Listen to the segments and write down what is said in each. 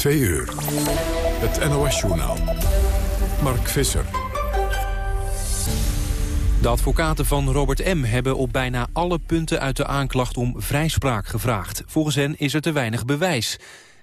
Twee uur. Het NOS-journaal. Mark Visser. De advocaten van Robert M. hebben op bijna alle punten uit de aanklacht om vrijspraak gevraagd. Volgens hen is er te weinig bewijs.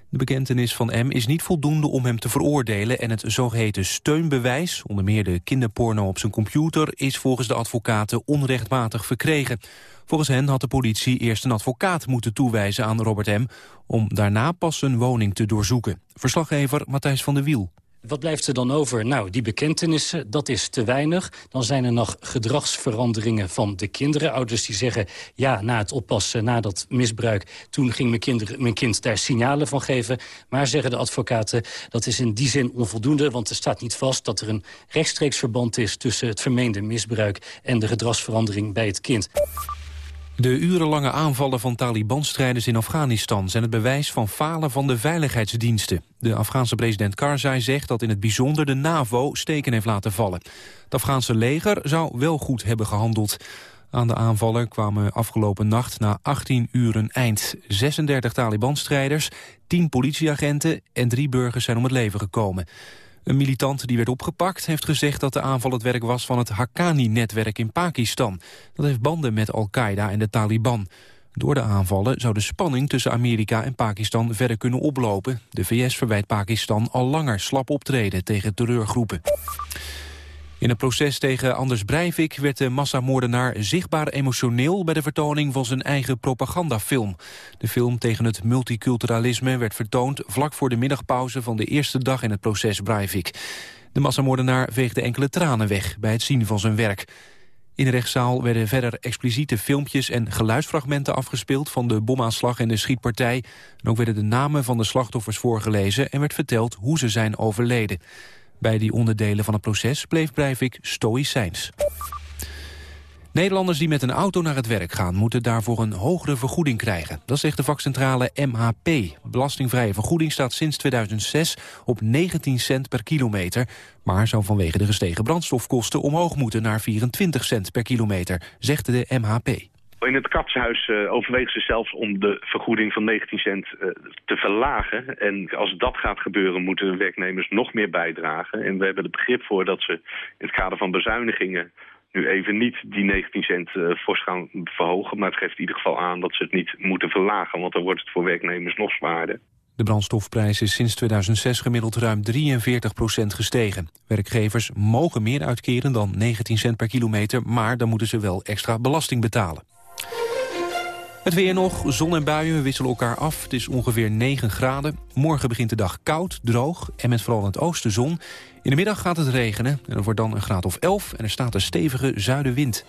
De bekentenis van M is niet voldoende om hem te veroordelen... en het zogeheten steunbewijs, onder meer de kinderporno op zijn computer... is volgens de advocaten onrechtmatig verkregen. Volgens hen had de politie eerst een advocaat moeten toewijzen aan Robert M... om daarna pas zijn woning te doorzoeken. Verslaggever Matthijs van der Wiel. Wat blijft er dan over? Nou, die bekentenissen, dat is te weinig. Dan zijn er nog gedragsveranderingen van de kinderen. Ouders die zeggen, ja, na het oppassen, na dat misbruik... toen ging mijn, mijn kind daar signalen van geven. Maar, zeggen de advocaten, dat is in die zin onvoldoende... want er staat niet vast dat er een rechtstreeks verband is... tussen het vermeende misbruik en de gedragsverandering bij het kind. De urenlange aanvallen van Taliban-strijders in Afghanistan... zijn het bewijs van falen van de veiligheidsdiensten. De Afghaanse president Karzai zegt dat in het bijzonder de NAVO steken heeft laten vallen. Het Afghaanse leger zou wel goed hebben gehandeld. Aan de aanvallen kwamen afgelopen nacht na 18 uren eind. 36 Taliban-strijders, 10 politieagenten en drie burgers zijn om het leven gekomen. Een militant die werd opgepakt heeft gezegd dat de aanval het werk was van het Haqqani-netwerk in Pakistan. Dat heeft banden met Al-Qaeda en de Taliban. Door de aanvallen zou de spanning tussen Amerika en Pakistan verder kunnen oplopen. De VS verwijt Pakistan al langer slap optreden tegen terreurgroepen. In het proces tegen Anders Breivik werd de massamoordenaar zichtbaar emotioneel bij de vertoning van zijn eigen propagandafilm. De film tegen het multiculturalisme werd vertoond vlak voor de middagpauze van de eerste dag in het proces Breivik. De massamoordenaar veegde enkele tranen weg bij het zien van zijn werk. In de rechtszaal werden verder expliciete filmpjes en geluidsfragmenten afgespeeld van de bomaanslag en de schietpartij. En ook werden de namen van de slachtoffers voorgelezen en werd verteld hoe ze zijn overleden. Bij die onderdelen van het proces bleef Breivik stoïcijns. Nederlanders die met een auto naar het werk gaan... moeten daarvoor een hogere vergoeding krijgen. Dat zegt de vakcentrale MHP. Belastingvrije vergoeding staat sinds 2006 op 19 cent per kilometer... maar zou vanwege de gestegen brandstofkosten omhoog moeten naar 24 cent per kilometer, zegt de MHP. In het katshuis uh, overwegen ze zelfs om de vergoeding van 19 cent uh, te verlagen. En als dat gaat gebeuren moeten werknemers nog meer bijdragen. En we hebben er begrip voor dat ze in het kader van bezuinigingen nu even niet die 19 cent uh, fors gaan verhogen. Maar het geeft in ieder geval aan dat ze het niet moeten verlagen. Want dan wordt het voor werknemers nog zwaarder. De brandstofprijs is sinds 2006 gemiddeld ruim 43 procent gestegen. Werkgevers mogen meer uitkeren dan 19 cent per kilometer... maar dan moeten ze wel extra belasting betalen. Het weer nog, zon en buien wisselen elkaar af. Het is ongeveer 9 graden. Morgen begint de dag koud, droog en met vooral in het oosten zon. In de middag gaat het regenen en er wordt dan een graad of 11... en er staat een stevige zuidenwind.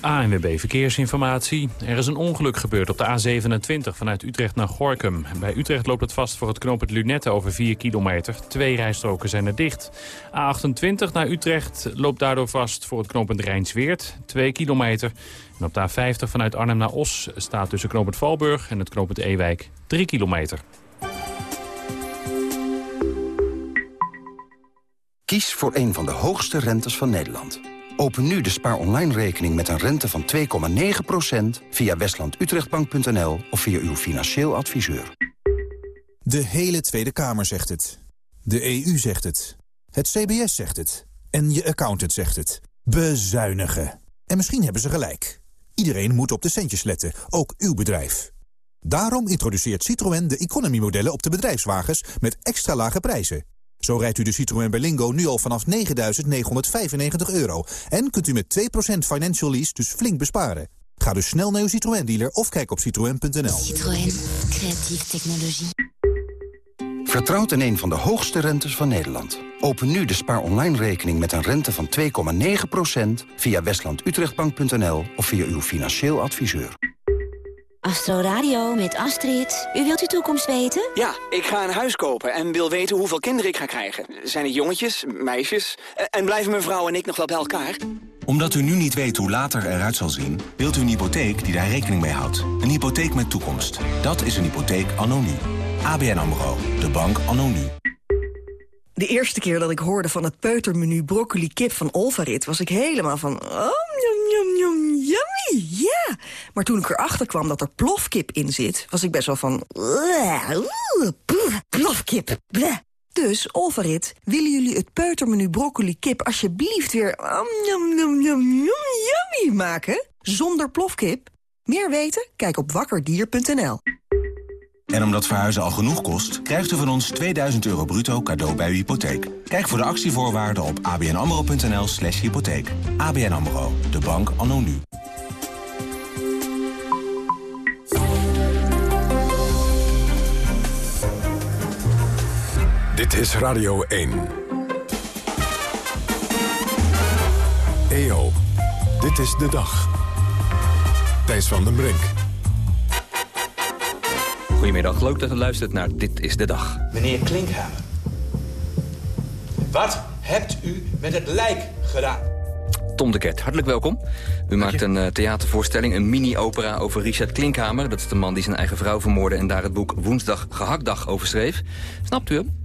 ANWB Verkeersinformatie. Er is een ongeluk gebeurd op de A27 vanuit Utrecht naar Gorkum. Bij Utrecht loopt het vast voor het knooppunt Lunette over 4 kilometer. Twee rijstroken zijn er dicht. A28 naar Utrecht loopt daardoor vast voor het knooppunt Rijnsweert. 2 kilometer. En op de A50 vanuit Arnhem naar Os staat tussen knooppunt Valburg en het knooppunt Ewijk 3 kilometer. Kies voor een van de hoogste rentes van Nederland. Open nu de Spaar Online rekening met een rente van 2,9% via westlandutrechtbank.nl of via uw financieel adviseur. De hele Tweede Kamer zegt het. De EU zegt het. Het CBS zegt het. En je accountant zegt het. Bezuinigen. En misschien hebben ze gelijk. Iedereen moet op de centjes letten, ook uw bedrijf. Daarom introduceert Citroën de economy-modellen op de bedrijfswagens met extra lage prijzen. Zo rijdt u de Citroën Berlingo nu al vanaf 9.995 euro. En kunt u met 2% financial lease dus flink besparen. Ga dus snel naar uw Citroën-dealer of kijk op citroën.nl. Citroën. Creatieve technologie. Vertrouwt in een van de hoogste rentes van Nederland. Open nu de Spaar Online rekening met een rente van 2,9% via westlandutrechtbank.nl of via uw financieel adviseur. Astro Radio met Astrid. U wilt uw toekomst weten? Ja, ik ga een huis kopen en wil weten hoeveel kinderen ik ga krijgen. Zijn het jongetjes, meisjes? En blijven mijn vrouw en ik nog wel bij elkaar? Omdat u nu niet weet hoe later eruit zal zien... wilt u een hypotheek die daar rekening mee houdt. Een hypotheek met toekomst. Dat is een hypotheek anno nu. ABN AMRO. De bank anno nu. De eerste keer dat ik hoorde van het peutermenu broccoli kip van Olvarit... was ik helemaal van... Oh, yum, yum, yum, ja! Maar toen ik erachter kwam dat er plofkip in zit... was ik best wel van... Plofkip. Dus, Olverit, willen jullie het peutermenu broccoli kip... alsjeblieft weer yummy maken? Zonder plofkip? Meer weten? Kijk op wakkerdier.nl. En omdat verhuizen al genoeg kost, krijgt u van ons 2000 euro bruto cadeau bij uw hypotheek. Kijk voor de actievoorwaarden op abnamro.nl slash hypotheek. ABN AMRO, de bank anno nu. Dit is Radio 1. EO, dit is de dag. Thijs van den Brink. Goedemiddag, leuk dat u luistert naar Dit is de Dag. Meneer Klinkhamer, wat hebt u met het lijk gedaan? Tom de Kert, hartelijk welkom. U maakt een uh, theatervoorstelling, een mini-opera over Richard Klinkhamer. Dat is de man die zijn eigen vrouw vermoordde... en daar het boek Woensdag Gehaktdag over schreef. Snapt u hem?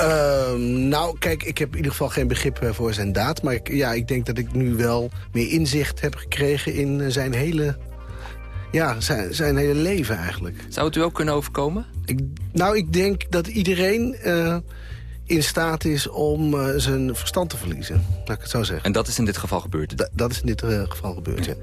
Uh, nou, kijk, ik heb in ieder geval geen begrip uh, voor zijn daad. Maar ik, ja, ik denk dat ik nu wel meer inzicht heb gekregen in uh, zijn hele... Ja, zijn, zijn hele leven eigenlijk. Zou het u ook kunnen overkomen? Ik, nou, ik denk dat iedereen uh, in staat is om uh, zijn verstand te verliezen. Laat ik het zo zeggen. En dat is in dit geval gebeurd? Da dat is in dit uh, geval gebeurd, ja.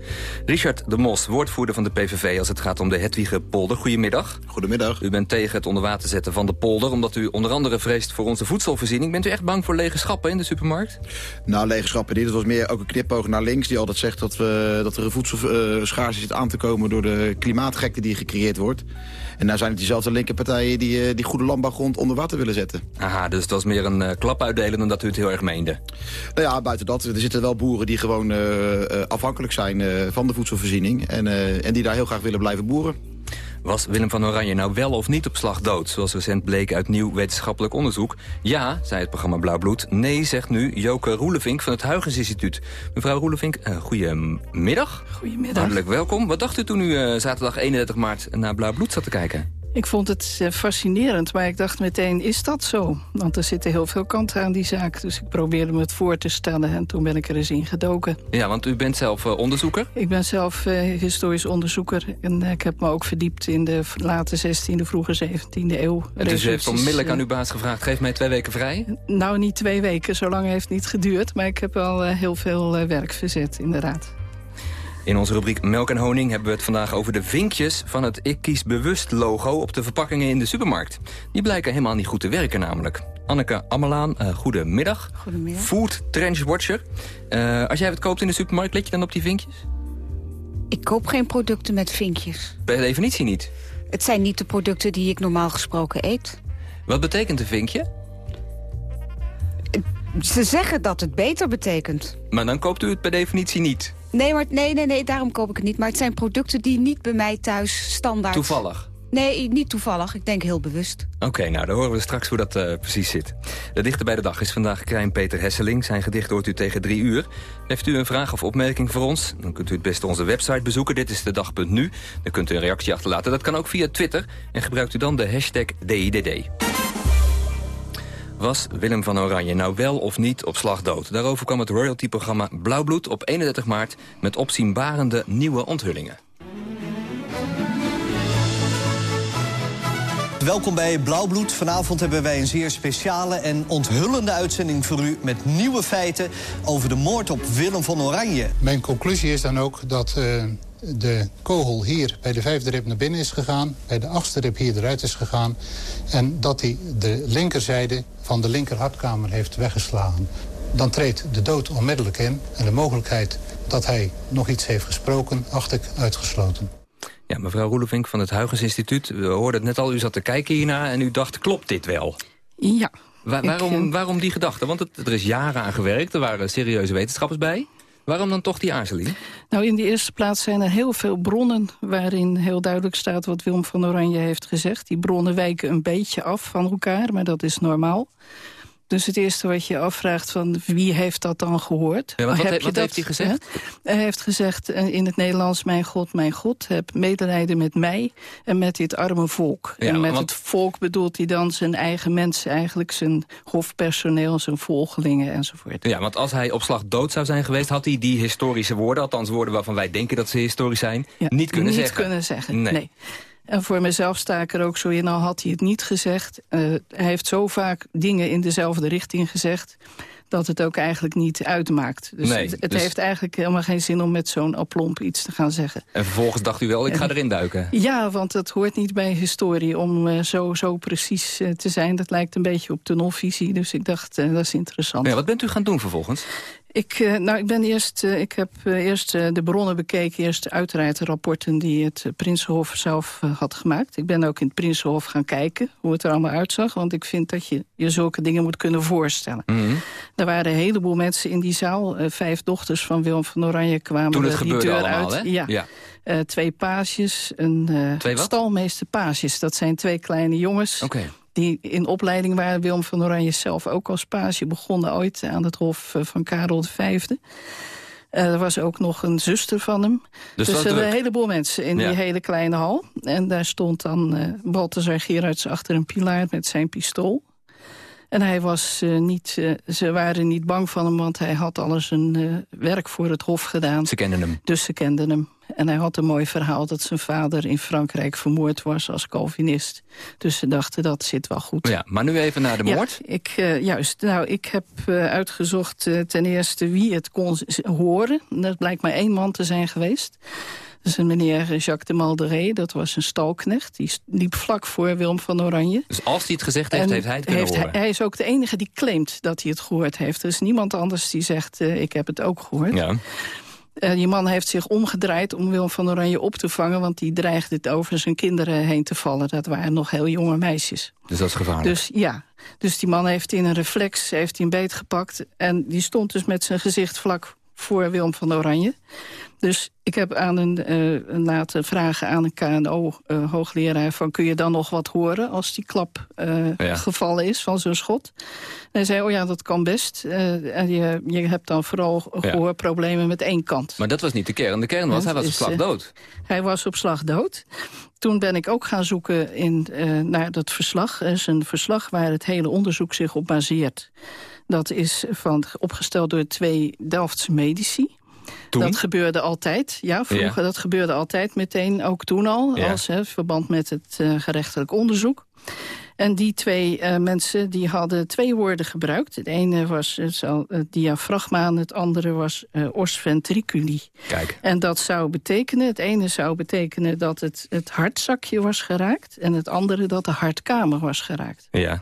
Richard de Mos, woordvoerder van de PVV als het gaat om de Hedwige-polder. Goedemiddag. Goedemiddag. U bent tegen het onder water zetten van de polder... omdat u onder andere vreest voor onze voedselvoorziening. Bent u echt bang voor lege schappen in de supermarkt? Nou, lege schappen niet. Het was meer ook een knipoog naar links... die altijd zegt dat, we, dat er een voedselschaarste zit aan te komen... door de klimaatgekte die gecreëerd wordt. En nou zijn het diezelfde linkerpartijen die, die goede landbouwgrond onder water willen zetten. Aha, dus dat was meer een uh, klap uitdelen dan dat u het heel erg meende. Nou ja, buiten dat, er zitten wel boeren die gewoon uh, uh, afhankelijk zijn van de voedselvoorziening. En, en die daar heel graag willen blijven boeren. Was Willem van Oranje nou wel of niet op slag dood? Zoals recent bleek uit nieuw wetenschappelijk onderzoek. Ja, zei het programma Blauwbloed. Nee, zegt nu Joke Roelevink van het Huygens Instituut. Mevrouw Roelevink, uh, goedemiddag. Goedemiddag. Hartelijk welkom. Wat dacht u toen u uh, zaterdag 31 maart naar Blauwbloed zat te kijken? Ik vond het uh, fascinerend, maar ik dacht meteen, is dat zo? Want er zitten heel veel kanten aan die zaak. Dus ik probeerde me het voor te stellen en toen ben ik er eens in gedoken. Ja, want u bent zelf uh, onderzoeker? Ik ben zelf uh, historisch onderzoeker. En ik heb me ook verdiept in de late 16e, vroege 17e eeuw. Dus u heeft onmiddellijk aan uw baas gevraagd, geef mij twee weken vrij? Nou, niet twee weken, zo lang heeft het niet geduurd. Maar ik heb wel heel veel werk verzet, inderdaad. In onze rubriek Melk en Honing hebben we het vandaag over de vinkjes van het Ik Kies Bewust logo op de verpakkingen in de supermarkt. Die blijken helemaal niet goed te werken namelijk. Anneke Ammelaan, uh, goedemiddag. Goedemiddag. Food Trench Watcher. Uh, als jij het koopt in de supermarkt, let je dan op die vinkjes? Ik koop geen producten met vinkjes. Per definitie niet? Het zijn niet de producten die ik normaal gesproken eet. Wat betekent een vinkje? Ze zeggen dat het beter betekent. Maar dan koopt u het per definitie niet? Nee, maar, nee, nee, nee, daarom koop ik het niet. Maar het zijn producten die niet bij mij thuis standaard... Toevallig? Nee, niet toevallig. Ik denk heel bewust. Oké, okay, nou, dan horen we straks hoe dat uh, precies zit. De dichter bij de dag is vandaag Krijn Peter Hesseling. Zijn gedicht hoort u tegen drie uur. Heeft u een vraag of opmerking voor ons? Dan kunt u het beste onze website bezoeken. Dit is de dag.nu. Dan kunt u een reactie achterlaten. Dat kan ook via Twitter. En gebruikt u dan de hashtag DIDD. Was Willem van Oranje nou wel of niet op slag dood? Daarover kwam het royalty-programma Blauwbloed op 31 maart... met opzienbarende nieuwe onthullingen. Welkom bij Blauwbloed. Vanavond hebben wij een zeer speciale en onthullende uitzending voor u... met nieuwe feiten over de moord op Willem van Oranje. Mijn conclusie is dan ook dat uh, de kogel hier bij de vijfde rib naar binnen is gegaan... bij de achtste rib hier eruit is gegaan... en dat hij de linkerzijde van de linkerhartkamer heeft weggeslagen. Dan treedt de dood onmiddellijk in en de mogelijkheid dat hij nog iets heeft gesproken... acht ik uitgesloten. Ja, mevrouw Roelevink van het Huygens Instituut. We hoorden het net al, u zat te kijken hierna en u dacht, klopt dit wel? Ja. Wa waarom, ik, waarom die gedachte? Want het, er is jaren aan gewerkt, er waren serieuze wetenschappers bij. Waarom dan toch die aarzeling? Nou, in de eerste plaats zijn er heel veel bronnen... waarin heel duidelijk staat wat Willem van Oranje heeft gezegd. Die bronnen wijken een beetje af van elkaar, maar dat is normaal. Dus het eerste wat je afvraagt van wie heeft dat dan gehoord? Ja, wat Heb he- je wat dat, heeft hij gezegd? hè? Hij heeft gezegd eh, in het Nederlands... mijn God, mijn God, heb medelijden met mij en met dit arme volk. Ja, en met want- het volk bedoelt hij dan zijn eigen mensen... eigenlijk zijn hofpersoneel, zijn volgelingen enzovoort. Ja, want als hij op slag dood zou zijn geweest... had hij die historische woorden, althans woorden waarvan wij denken dat ze historisch zijn... niet kunnen niet zeggen. kunnen zeggen, Nee. nee. En voor mezelf sta ik er ook zo in, al had hij het niet gezegd. Eh, hij heeft zo vaak dingen in dezelfde richting gezegd... dat het ook eigenlijk niet uitmaakt. Dus Nee, het, het dus- heeft eigenlijk helemaal geen zin om met zo'n aplomp iets te gaan zeggen. En vervolgens dacht u wel, ik ga erin duiken. Ja, want het hoort niet bij historie om eh, zo, zo precies eh, te zijn. Dat lijkt een beetje op tunnelvisie, dus ik dacht, dat is interessant. Ja, wat bent u gaan doen vervolgens? Ik, eh, nou, ik, ben eerst, eh, ik heb eh, eerst de bronnen bekeken. Eerst uiteraard de rapporten die het Prinsenhof zelf had gemaakt. Ik ben ook in het Prinsenhof gaan kijken hoe het er allemaal uitzag. Want ik vind dat je je zulke dingen moet kunnen voorstellen. Mhm. Er waren een heleboel mensen in die zaal. Vijf dochters van Willem van Oranje kwamen Toen het die deur allemaal, uit. hè? Ja. Ja. Twee paasjes, een Twee wat? stalmeester paasjes. Dat zijn twee kleine jongens Oké. Die in opleiding waren. Willem van Oranje zelf ook als paasje begonnen ooit aan het hof eh, van Karel V. Eh, er was ook nog een zuster van hem. Dus er een heleboel mensen in Ja. die hele kleine hal. En daar stond dan eh Balthazar Gerards achter een pilaar met zijn pistool. En hij was eh, niet, eh, ze waren niet bang van hem, want hij had alles zijn eh, werk voor het hof gedaan. Ze kenden hem. Dus ze kenden hem. En hij had een mooi verhaal dat zijn vader in Frankrijk vermoord was als Calvinist. Dus ze dachten, dat zit wel goed. Ja, maar nu even naar de Ja, moord. ik, eh, juist. Nou, ik heb uitgezocht ten eerste wie het kon horen. Dat blijkt maar één man te zijn geweest. Is een meneer Jacques de Malderé. Dat was een stalknecht. Die liep vlak voor Willem van Oranje. Dus als hij het gezegd heeft, En heeft hij het kunnen heeft horen. Hij, hij is ook de enige die claimt dat hij het gehoord heeft. Er is niemand anders die zegt, eh, ik heb het ook gehoord. Ja. Eh, die man heeft zich omgedraaid om Willem van Oranje op te vangen... want die dreigde het over zijn kinderen heen te vallen. Dat waren nog heel jonge meisjes. Dus dat is gevaarlijk. Dus ja, dus die man heeft in een reflex heeft hij een beet gepakt... en die stond dus met zijn gezicht vlak voor Willem van Oranje. Dus ik heb aan een, eh, laten vragen aan een KNO-hoogleraar... van kun je dan nog wat horen als die klap eh, Ja. gevallen is van zo'n schot? En hij zei, oh ja, dat kan best. Eh, en je, je hebt dan vooral gehoorproblemen met één kant. Maar dat was niet de kern. De kern was, Ja, hij was op slag eh, dood. Hij was op slag dood. Toen ben ik ook gaan zoeken in, eh, naar dat verslag. Er is een verslag waar het hele onderzoek zich op baseert. Dat is van, opgesteld door twee Delftse medici. Toen? Dat gebeurde altijd, ja, vroeger. Ja. Dat gebeurde altijd meteen, ook toen al, Ja. als hè, verband met het eh, gerechtelijk onderzoek. En die twee eh, mensen die hadden twee woorden gebruikt. Het ene was het, het diafragma en het andere was eh, os ventriculi. Kijk. En dat zou betekenen, het ene zou betekenen dat het, het hartzakje was geraakt... en het andere dat de hartkamer was geraakt. Ja.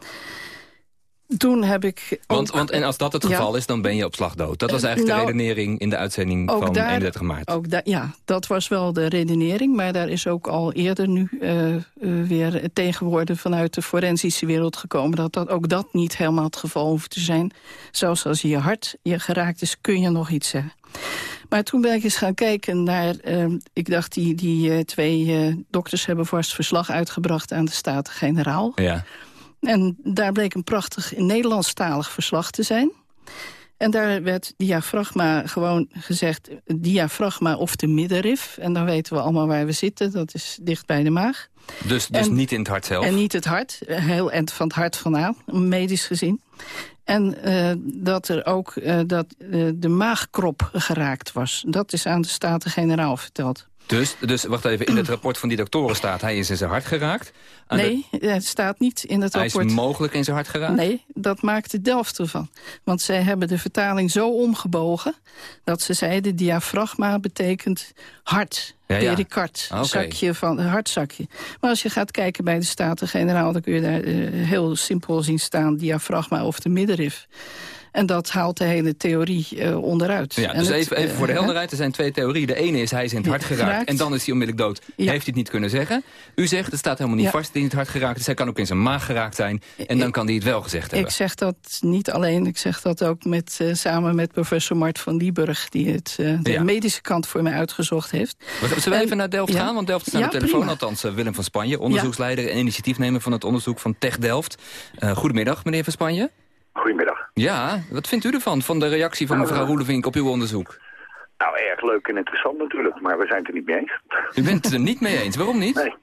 Toen heb ik Want, ook- want en als dat het Ja. geval is, dan ben je op slag dood. Dat was Eh, eigenlijk nou, de redenering in de uitzending van daar- 31 maart. Ook ja, dat was wel de redenering. Maar daar is ook al eerder nu eh, eh, weer tegenwoordig vanuit de forensische wereld gekomen... dat, dat ook dat niet helemaal het geval hoeft te zijn. Zelfs als je hart je geraakt is, kun je nog iets zeggen. Maar toen ben ik eens gaan kijken naar... eh, ik dacht, die, die twee dokters hebben vast verslag uitgebracht aan de Staten-Generaal. Ja. En daar bleek een prachtig Nederlandstalig verslag te zijn. En daar werd diafragma gewoon gezegd, diafragma of de middenrif. En dan weten we allemaal waar we zitten, dat is dicht bij de maag. Dus, dus En- niet in het hart zelf. En niet het hart, eh, heel eind van het hart vandaan, medisch gezien. En eh, dat er ook eh, dat, de maagkrop geraakt was. Dat is aan de Staten-Generaal verteld. Dus, dus wacht even, in het rapport van die doktoren staat... hij is in zijn hart geraakt. Aan de- nee, het staat niet in het hij rapport. is mogelijk in zijn hart geraakt? Nee, dat maakte Delft ervan. Want zij hebben de vertaling zo omgebogen... dat ze zeiden diafragma betekent hart, Ja, ja. pericard, Oké. zakje van, hartzakje. Maar als je gaat kijken bij de Staten-Generaal... dan kun je daar eh, heel simpel zien staan diafragma of de middenrif. En dat haalt de hele theorie eh, onderuit. Ja, dus het, even, even voor de eh, helderheid, er zijn twee theorieën. De ene is, hij is in het hart geraakt, Geraakt. en dan is hij onmiddellijk dood. Ja. Heeft hij het niet kunnen zeggen? U zegt, het staat helemaal niet Ja. vast dat hij in het hart geraakt is. Hij kan ook in zijn maag geraakt zijn. En dan kan hij het wel gezegd hebben. Ik zeg dat niet alleen, ik zeg dat ook met, eh, samen met professor Mart van Lieburg... die het, eh, de Ja. medische kant voor mij uitgezocht heeft. We- Zullen we En- even naar Delft ja. gaan? Want Delft is aan Ja, de telefoon. prima. Althans, Willem van Spanje, onderzoeksleider en initiatiefnemer van het onderzoek van Tech Delft. Eh, goedemiddag, meneer van Spanje. Goedemiddag. Ja, wat vindt u ervan, van de reactie van mevrouw Roelevink op uw onderzoek? Nou, erg leuk en interessant natuurlijk, maar we zijn het er niet mee eens. U bent het er niet mee eens, waarom niet? Nee.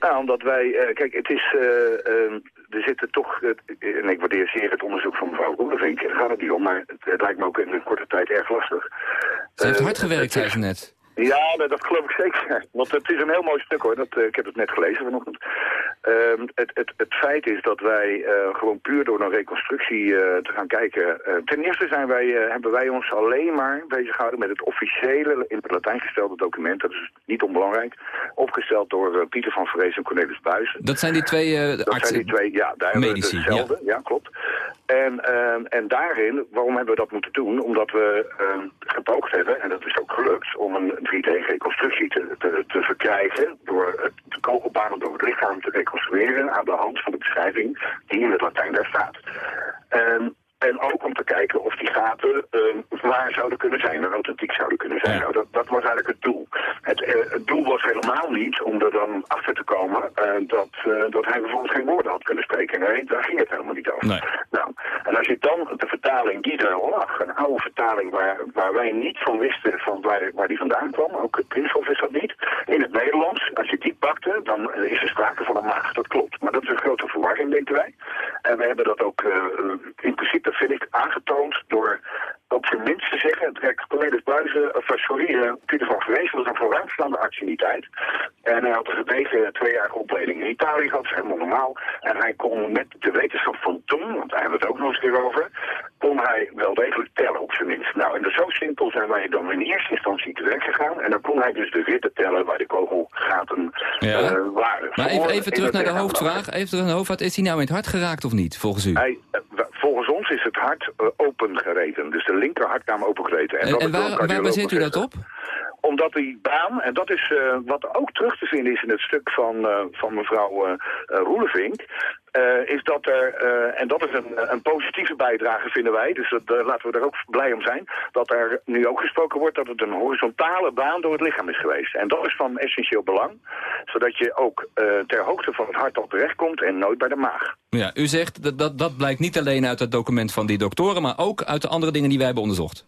Nou, omdat wij, eh, kijk, het is, eh, eh, er zitten toch, eh, en ik waardeer zeer het onderzoek van mevrouw Roelevink, daar gaat het niet om, maar het, het lijkt me ook in een korte tijd erg lastig. Ze heeft Eh, hard gewerkt, zei ze net. Ja, nou, dat geloof ik zeker. Want het is een heel mooi stuk hoor. Dat, eh, ik heb het net gelezen vanochtend. Ehm, het, het, het feit is dat wij eh, gewoon puur door een reconstructie eh, te gaan kijken. eh, ten eerste zijn wij, hebben wij ons alleen maar bezig gehouden met het officiële, in het Latijn gestelde document. Dat is niet onbelangrijk. Opgesteld door Pieter van Vrees en Cornelis Buijsen. Dat zijn die twee eh, Dat artsen. zijn die twee, ja, daar hebben we Medici, hetzelfde. Ja. klopt. En, ehm, en daarin, waarom hebben we dat moeten doen? Omdat we ehm, gepoogd hebben, en dat is ook gelukt, om een 3D-reconstructie te, te, te verkrijgen. Door het, de kogelbanen door het lichaam te reconstrueren aan de hand van de beschrijving die in het Latijn daar staat. Ehm, en ook om te kijken of die gaten ehm, waar zouden kunnen zijn en authentiek zouden kunnen zijn. Nou, dat, dat was eigenlijk het doel. Het, eh, het doel was helemaal niet om er dan achter te komen eh, dat, eh, dat hij bijvoorbeeld geen woorden had kunnen spreken. Nee, daar ging het helemaal niet over. Nou, en als je dan de vertaling die er lag, een oude vertaling waar, waar wij niet van wisten van waar, waar die vandaan kwam, ook het Prinshof is dat niet, in het Nederlands, als je die pakte, dan is er sprake van een maag. Dat klopt. Maar dat is een grote verwarring, denken wij. En we hebben dat ook in principe, vind ik, aangetoond door op zijn minst te zeggen, kijk, Cornelis Buizen, of eh, sorry, eh, Pieter van Vrees was een vooruitstaande arts in die tijd. En hij had een gedegen tweejarige opleiding in Italië gehad, helemaal normaal. En hij kon met de wetenschap van toen, want daar hebben we het ook nog eens een keer over, kon hij wel degelijk tellen op zijn minst. Nou, en dus zo simpel zijn wij dan in eerste instantie te werk gegaan. En dan kon hij dus de ritten tellen waar de kogelgaten Ja. eh, waren. Maar even, even terug naar de hoofdvraag. Even terug naar de hoofdvraag. Is hij nou in het hart geraakt of niet, volgens u? Hij, volgens ons is het hart eh, opengereten. Dus de linker hartkamer opengereten. En, en waar, waar cardioloog baseert u dat op? Omdat die baan, en dat is eh, wat ook terug te vinden is in het stuk van, eh, van mevrouw eh, Roelevink, is dat er, en dat is een, een positieve bijdrage vinden wij, dus dat, laten we er ook blij om zijn, dat er nu ook gesproken wordt dat het een horizontale baan door het lichaam is geweest. En dat is van essentieel belang, zodat je ook ter hoogte van het hart al terechtkomt en nooit bij de maag. Ja, u zegt dat, dat dat blijkt niet alleen uit het document van die doktoren... maar ook uit de andere dingen die wij hebben onderzocht.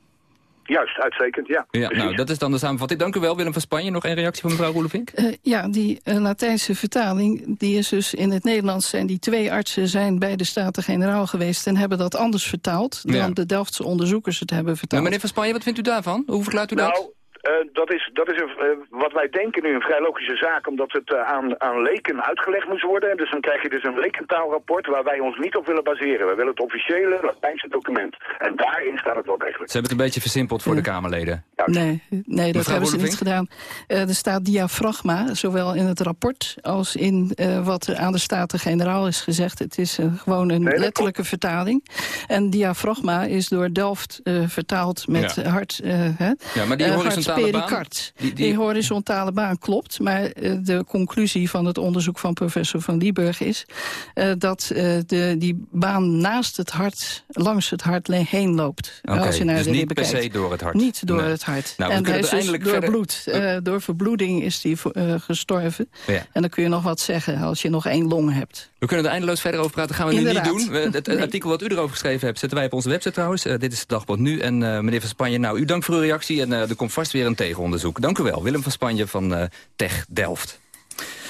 Juist, uitstekend, ja. Ja, nou, dat is dan de samenvatting. Dank u wel, Willem van Spanje. Nog één reactie van mevrouw Roelevink? Eh, ja, die eh, Latijnse vertaling, die is dus in het Nederlands... zijn die twee artsen zijn bij de Staten-Generaal geweest... en hebben dat anders vertaald dan Ja. de Delftse onderzoekers het hebben Maar vertaald. meneer van Spanje, wat vindt u daarvan? Hoe verklaart u dat? Eh, dat is, dat is een, eh, wat wij denken nu een vrij logische zaak, omdat het eh, aan, aan leken uitgelegd moest worden. Dus dan krijg je dus een lekentaalrapport waar wij ons niet op willen baseren. We willen het officiële Latijnse document. En daarin staat het wel degelijk. Ze hebben het een beetje versimpeld voor de Kamerleden. Nee, nee dat hebben ze niet gedaan. Eh, er staat diafragma, zowel in het rapport als in eh, wat er aan de Staten-Generaal is gezegd. Het is gewoon een letterlijke vertaling. En diafragma is door Delft eh, vertaald met Ja. hart... eh, hè, Ja, maar die horizontale baan, hartpericard. die- Die, die- horizontale baan klopt, maar eh, de conclusie van het onderzoek van professor Van Lieburg is... eh, dat eh, de, die baan naast het hart, langs het hart heen loopt. Als je naar dus de niet per se kijkt. door het hart. Niet door Nee. het hart. Nou, en hij is dus door verder- bloed. door verbloeding is hij eh, gestorven. Ja. En dan kun je nog wat zeggen als je nog één long hebt. We kunnen er eindeloos verder over praten. gaan we nu niet doen. Het, het Nee. artikel wat u erover geschreven hebt, zetten wij op onze website trouwens. Eh, dit is de dagblad nu. En eh, meneer Van Spanje, nou, u dank voor uw reactie. En eh, er komt vast weer een tegenonderzoek. Dank u wel. Willem van Spanje van Tech Delft.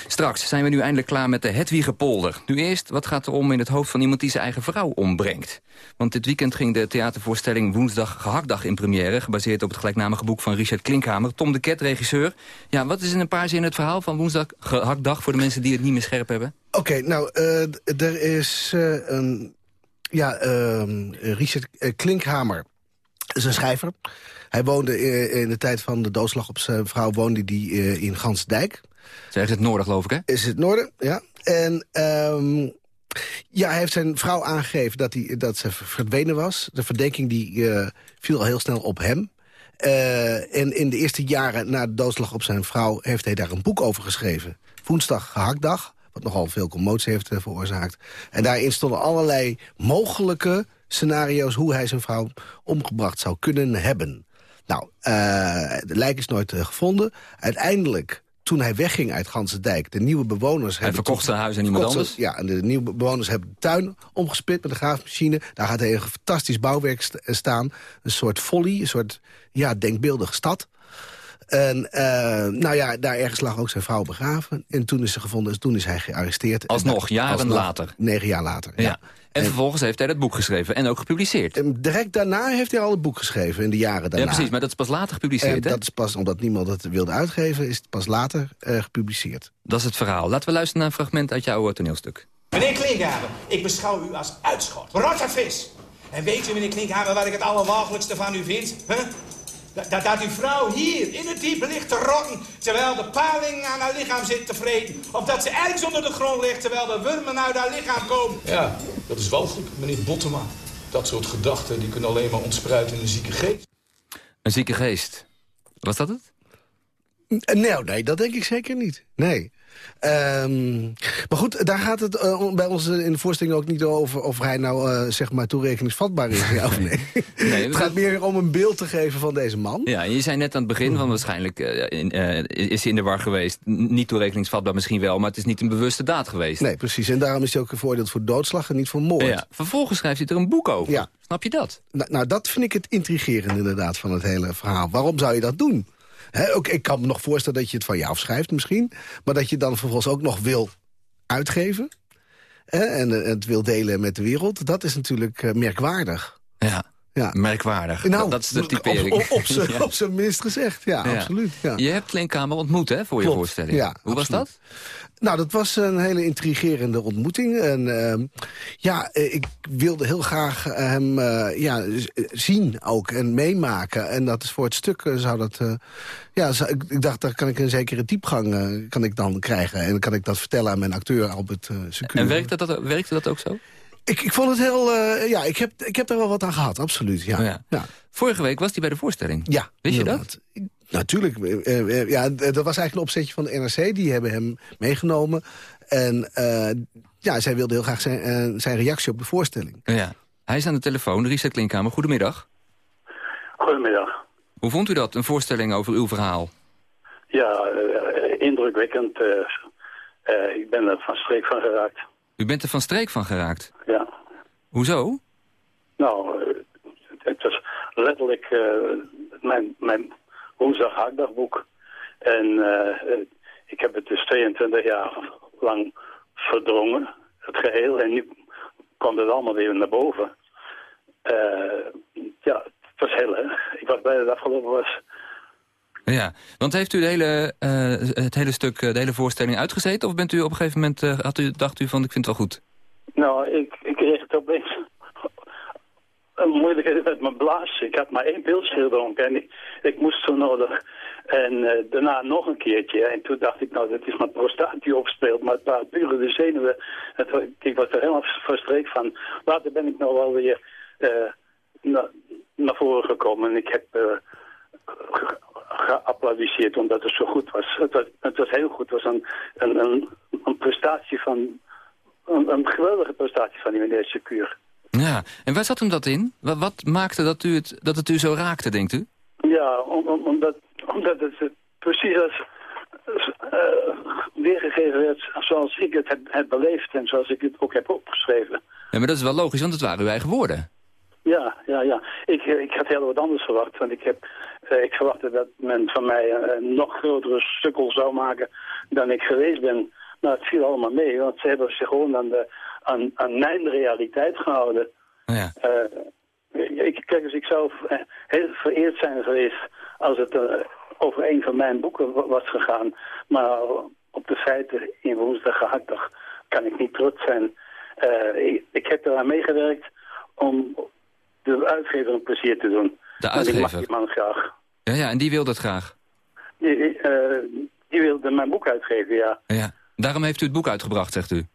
Straks zijn we nu eindelijk klaar met de Hedwigepolder. Nu eerst, wat gaat er om in het hoofd van iemand die zijn eigen vrouw ombrengt? Want dit weekend ging de theatervoorstelling Woensdag Gehaktdag in première... gebaseerd op het gelijkname boek van Richard Klinkhamer. Tom de Ket, regisseur. Ja, wat is in een paar zinnen het verhaal van Woensdag Gehaktdag... voor de mensen die het niet meer scherp hebben? Oké, nou, eh, er is eh, een... Ja, ehm, Richard eh, Klinkhamer is een schrijver. Hij woonde in de tijd van de doodslag op zijn vrouw... woonde die in Gansdijk. Zeg is het noorden, geloof ik, hè? Is het noorden, ja. En ehm, ja, hij heeft zijn vrouw aangegeven dat, hij, dat ze verdwenen was. De verdenking die viel al heel snel op hem. En in de eerste jaren na de doodslag op zijn vrouw... heeft hij daar een boek over geschreven. Woensdag gehaktdag, wat nogal veel commotie heeft eh, veroorzaakt. En daarin stonden allerlei mogelijke scenario's... hoe hij zijn vrouw omgebracht zou kunnen hebben. Nou, eh de lijk is nooit eh, gevonden. Uiteindelijk toen hij wegging uit Gansendijk, de nieuwe bewoners... Hij verkocht zijn huis aan iemand anders? Ja, en de nieuwe bewoners hebben de tuin omgespit met een graafmachine. Daar gaat hij een fantastisch bouwwerk staan. Een soort folly, een soort ja, denkbeeldige stad. En uh, nou ja, daar ergens lag ook zijn vrouw begraven. En toen is ze gevonden, en toen is hij gearresteerd. Alsnog, jaren alsnog, later? Negen jaar later, ja. En, vervolgens heeft hij dat boek geschreven en ook gepubliceerd. En direct daarna heeft hij al het boek geschreven, in de jaren daarna. Ja, precies, maar dat is pas later gepubliceerd, en hè? dat is pas, omdat niemand het wilde uitgeven, is het pas later uh, gepubliceerd. Dat is het verhaal. Laten we luisteren naar een fragment uit jouw toneelstuk. Meneer Klinkhaven, ik beschouw u als uitschot. Rotte vis. En weet u, meneer Klinkhaven, wat ik het allerwagelijkste van u vind? Huh? Dat, dat uw vrouw hier in het diepe ligt te rotten... terwijl de paling aan haar lichaam zit te vreten. Of dat ze ergens onder de grond ligt terwijl de wurmen uit haar lichaam komen. Ja, dat is walgelijk, meneer Bottema. Dat soort gedachten die kunnen alleen maar ontspruiten in een zieke geest. Een zieke geest. Was dat het? Nou, nee, dat denk ik zeker niet. Nee. Um, maar goed, daar gaat het uh, bij ons in de voorstelling ook niet over... of hij nou, uh, zeg maar, toerekeningsvatbaar is, ja of nee. nee het gaat meer om een beeld te geven van deze man. Ja, je zei net aan het begin van waarschijnlijk in, is hij in de war geweest. Niet toerekeningsvatbaar misschien wel, maar het is niet een bewuste daad geweest. Nee, precies. En daarom is hij ook veroordeeld voor doodslag en niet voor moord. Ja. Vervolgens schrijft hij er een boek over. Ja. Snap je dat? Nou, nou, dat vind ik het intrigerend inderdaad van het hele verhaal. Waarom zou je dat doen? Ook, ik kan me nog voorstellen dat je het van jou schrijft misschien. Maar dat je dan vervolgens ook nog wil uitgeven. En het wil delen met de wereld. Dat is natuurlijk uh, merkwaardig. Ja. Ja. Merkwaardig. Nou, dat is de typering. Op, op, op zijn minst gezegd, ja, ja. absoluut. Ja. Je hebt Klinkkamer ontmoet, hè, voor je voorstelling. Ja, Hoe absoluut. was dat? Nou, dat was een hele intrigerende ontmoeting. En uh, ja, ik wilde heel graag hem uh, ja, zien ook en meemaken. En dat is voor het stuk zou dat... uh, ja, zou, ik, dacht, daar kan ik een zekere diepgang kan ik dan krijgen. En kan ik dat vertellen aan mijn acteur Albert uh, Secuur. En werkte dat, werkte dat ook zo? Ik, ik vond het heel... Uh, ja, ik heb, ik heb er wel wat aan gehad, absoluut. Ja. Oh ja. ja. Vorige week was hij bij de voorstelling. Ja. Wist je dat? Natuurlijk. Uh, ja, dat was eigenlijk een opzetje van de NRC. Die hebben hem meegenomen. En uh, ja, zij wilde heel graag zijn, zijn reactie op de voorstelling. Ja. Hij is aan de telefoon. Richard Klinkhamer, goedemiddag. Goedemiddag. Hoe vond u dat, een voorstelling over uw verhaal? Ja, indrukwekkend. ik ben er van streek van geraakt. U bent er van streek van geraakt? Ja. Hoezo? Nou, het was letterlijk uh, mijn, mijn woensdag hakdagboek. En uh, ik heb het dus 22 jaar lang verdrongen, het geheel. En nu kwam het allemaal weer naar boven. Uh, ja, het was heel erg. Ik was blij dat het afgelopen was. Ja, want heeft u de hele, uh, het hele stuk, de hele voorstelling uitgezeten? Of bent u op een gegeven moment, uh, had u, dacht u van ik vind het wel goed? Nou, ik, ik kreeg het opeens een moeilijkheid met mijn blaas. Ik had maar één pilsje gedronken en ik, ik moest zo nodig. En daarna nog een keertje. En toen dacht ik, nou, dat is mijn prostaat die opspeelt. Maar het waren pure de zenuwen. Het, ik was er helemaal verstreekt van. Later ben ik nou wel weer na, naar voren gekomen. En ik heb geapplaudisseerd omdat het zo goed was. Het was, het was heel goed. Het was een, een, een, een prestatie van... Een, een, geweldige prestatie van die meneer Secuur. Ja, en waar zat hem dat in? Wat, wat maakte dat, u het, dat het u zo raakte, denkt u? Ja, om, om, omdat, omdat het precies als uh, weergegeven werd zoals ik het heb, heb beleefd en zoals ik het ook heb opgeschreven. Ja, maar dat is wel logisch, want het waren uw eigen woorden. Ja, ja, ja. Ik, ik had heel wat anders verwacht. Want ik, heb, uh, ik verwachtte dat men van mij een nog grotere sukkel zou maken dan ik geweest ben. Nou, het viel allemaal mee, want ze hebben zich gewoon aan, de, aan, aan mijn realiteit gehouden. Ja. Uh, ik, kijk, dus ik zou heel vereerd zijn geweest als het uh, over een van mijn boeken was gegaan. Maar op de feiten in woensdag gehaktdag kan ik niet trots zijn. ik, ik heb eraan meegewerkt om de uitgever een plezier te doen. De uitgever? mag die man graag. Ja, ja, en die wil dat graag? Die, uh, die wilde mijn boek uitgeven, ja. ja. Daarom heeft u het boek uitgebracht, zegt u?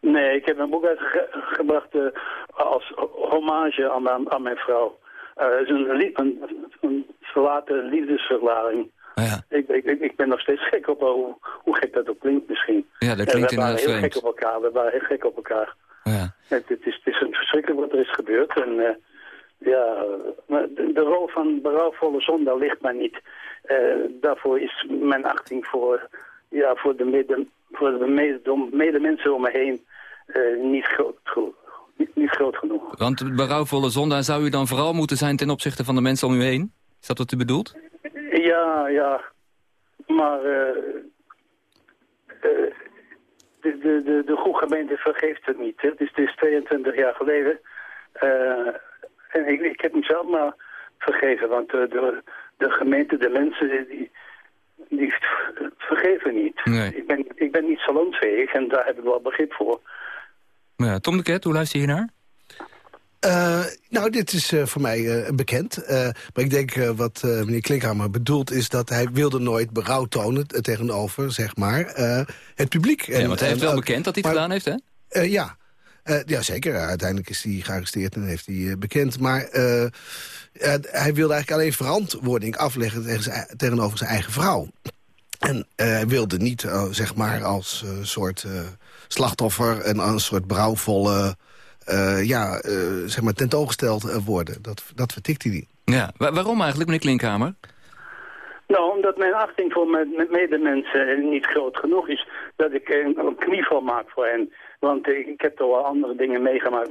Nee, ik heb mijn boek uitgebracht uh, als hommage aan, aan, aan mijn vrouw. Uh, het is een, een, een verlaten liefdesverklaring. Oh ja. ik, ik, ik, ben nog steeds gek op hoe, hoe gek dat ook klinkt misschien. Ja, dat klinkt inderdaad vreemd. We waren heel gek op elkaar, we waren heel gek op elkaar. Oh ja. Het, het, is, het is een verschrikkelijk wat er is gebeurd. En ja, maar de, rol van berouwvolle zon, daar ligt mij niet. Uh, daarvoor is mijn achting voor ja, voor de, mede, voor de mede, medemensen om me heen uh, niet, groot, niet, niet, groot genoeg. Want berouwvolle zonde zou u dan vooral moeten zijn ten opzichte van de mensen om u heen? Is dat wat u bedoelt? Ja, ja. Maar uh, de, de, de, de goede gemeente vergeeft het niet. Hè. Het, is, het is 22 jaar geleden. En ik, ik heb mezelf maar vergeven, want de, de gemeente, de mensen, die, die vergeven niet. Nee. Ik, ben, ik ben niet salonveeg en daar heb ik wel begrip voor. Ja, Tom de Ket, hoe luister je naar? Uh, nou, dit is uh, voor mij uh, bekend. maar ik denk wat meneer Klinkhamer bedoelt... is dat hij wilde nooit berouw tonen tegenover, zeg maar, het publiek. Ja, want hij heeft wel bekend dat hij het gedaan heeft, hè? ja. Ja, zeker. Uiteindelijk is hij gearresteerd en heeft hij bekend. Maar hij wilde eigenlijk alleen verantwoording afleggen tegen zijn, tegenover zijn eigen vrouw. En hij wilde niet, zeg maar, als soort slachtoffer... en als een soort brouwvolle uh, ja, uh, zeg maar tentoongesteld eh, worden. Dat, dat vertikt hij niet. Ja, waarom eigenlijk, meneer Klinkhamer? Nou, omdat mijn achting voor mijn medemensen niet groot genoeg is... dat ik een knieval maak voor hen. Want ik heb toch wel andere dingen meegemaakt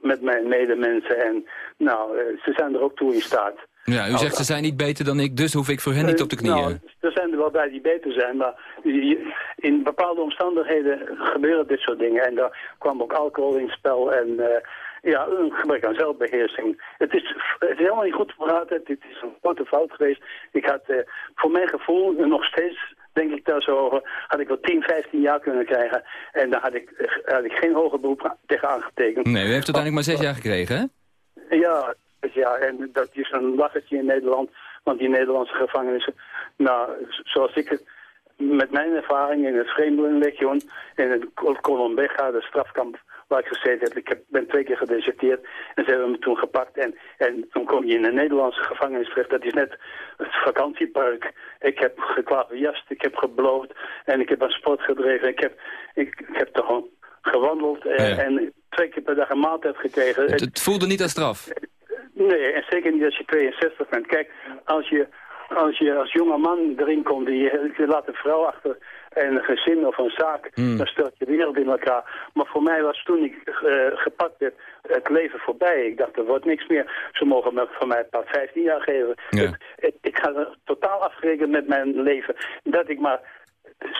met mijn medemensen. En nou, ze zijn er ook toe in staat. Ja, u zegt ze zijn niet beter dan ik, dus hoef ik voor hen niet op de knieën. Nou, er zijn er wel bij die beter zijn, maar in bepaalde omstandigheden gebeuren dit soort dingen. En daar kwam ook alcohol in spel en uh, ja, een gebrek aan zelfbeheersing. Het is, het is helemaal niet goed praten, het is een grote fout geweest. Ik had uh, voor mijn gevoel nog steeds denk ik daar zo over, had ik wel 10, 15 jaar kunnen krijgen. En dan had ik, had ik geen hoger beroep tegen aangetekend. Nee, u heeft uiteindelijk maar zes jaar gekregen, hè? Ja, ja, en dat is een lachertje in Nederland. Want die Nederlandse gevangenissen, nou, zoals ik het met mijn ervaring in het Vreemdelingenlegioen, in het Colombega, de strafkamp waar ik gezeten heb. Ik heb, ben twee keer gedeserteerd en ze hebben me toen gepakt. En, en toen kom je in een Nederlandse gevangenis terecht. Dat is net het vakantiepark. Ik heb geklaverjast, ik heb gebloot en ik heb aan sport gedreven. Ik heb, ik, ik heb toch gewandeld en, en, twee keer per dag een maaltijd gekregen. Het, het voelde niet als straf? Nee, en zeker niet als je 62 bent. Kijk, als je als je als jonge man erin komt, die, je laat een vrouw achter en een gezin of een zaak, mm. dan stelt je wereld in elkaar. Maar voor mij was toen ik uh, gepakt werd, het leven voorbij. Ik dacht, er wordt niks meer. Ze mogen me van mij een paar 15 jaar geven. Ja. ik ga er totaal afrekenen met mijn leven. Dat ik maar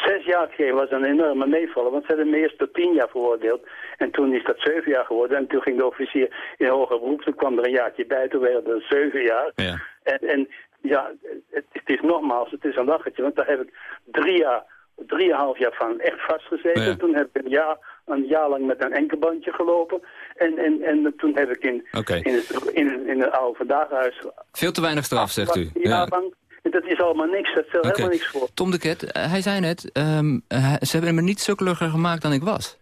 zes jaar gegeven was een enorme meevallen. Want ze hebben me eerst tot tien jaar veroordeeld. En toen is dat zeven jaar geworden. En toen ging de officier in hoger beroep. Toen kwam er een jaartje bij. Toen werden het zeven jaar. Ja. En, en ja, het, het, is nogmaals, het is een lachertje. Want daar heb ik drie jaar, drieënhalf jaar van echt vastgezeten. Toen heb ik een jaar, een jaar lang met een enkelbandje gelopen. En, en, en toen heb ik in, in, het, in, in het oude vandaaghuis... Veel te weinig straf, zegt u. Ja. Lang, dat is allemaal niks, dat stelt helemaal niks voor. Tom de Ket, eh, hij zei net, um, ze hebben me niet sukkeliger gemaakt dan ik was.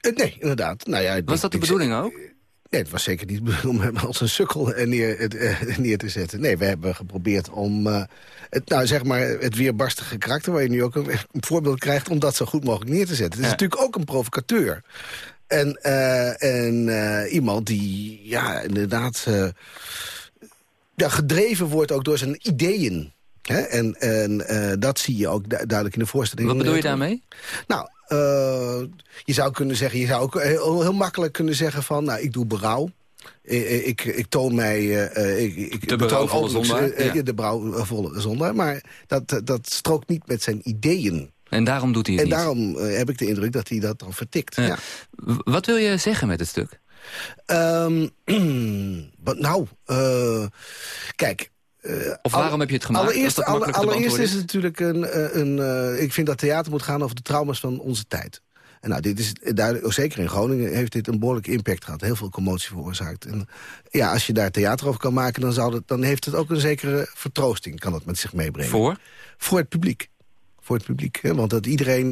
Eh, nee, inderdaad. Nou ja, was dat de bedoeling ook? Nee, het was zeker niet om hem als een sukkel neer, neer te zetten. Nee, we hebben geprobeerd om het, nou, zeg maar, het weerbarstige karakter... waar je nu ook een, voorbeeld krijgt om dat zo goed mogelijk neer te zetten. Het is natuurlijk ook een provocateur. En, uh, en uh, iemand die, ja, inderdaad... Ja, gedreven wordt ook door zijn ideeën. Hè? En, en dat zie je ook duidelijk in de voorstelling. Wat bedoel je daarmee? Nou, uh, je zou kunnen zeggen, je zou ook heel, heel, makkelijk kunnen zeggen van, nou, ik doe berouw. Ik, ik, ik toon mij... Uh, ik, ik de berouwvolle zondaar. Uh, ja. De berouwvolle zondaar. Maar dat, dat strookt niet met zijn ideeën. En daarom doet hij het en niet. daarom heb ik de indruk dat hij dat dan vertikt. Ja. Wat wil je zeggen met het stuk? Um, nou, kijk, of waarom heb je het gemaakt? Allereerst, alle, allereerst is het natuurlijk een... een uh, ik vind dat theater moet gaan over de trauma's van onze tijd. En nou, dit is duidelijk, zeker in Groningen heeft dit een behoorlijke impact gehad. Heel veel commotie veroorzaakt. En ja, als je daar theater over kan maken, dan, zou dat, dan heeft het ook een zekere vertroosting. Kan dat met zich meebrengen. Voor? Voor het publiek voor het publiek. Hè? Want dat iedereen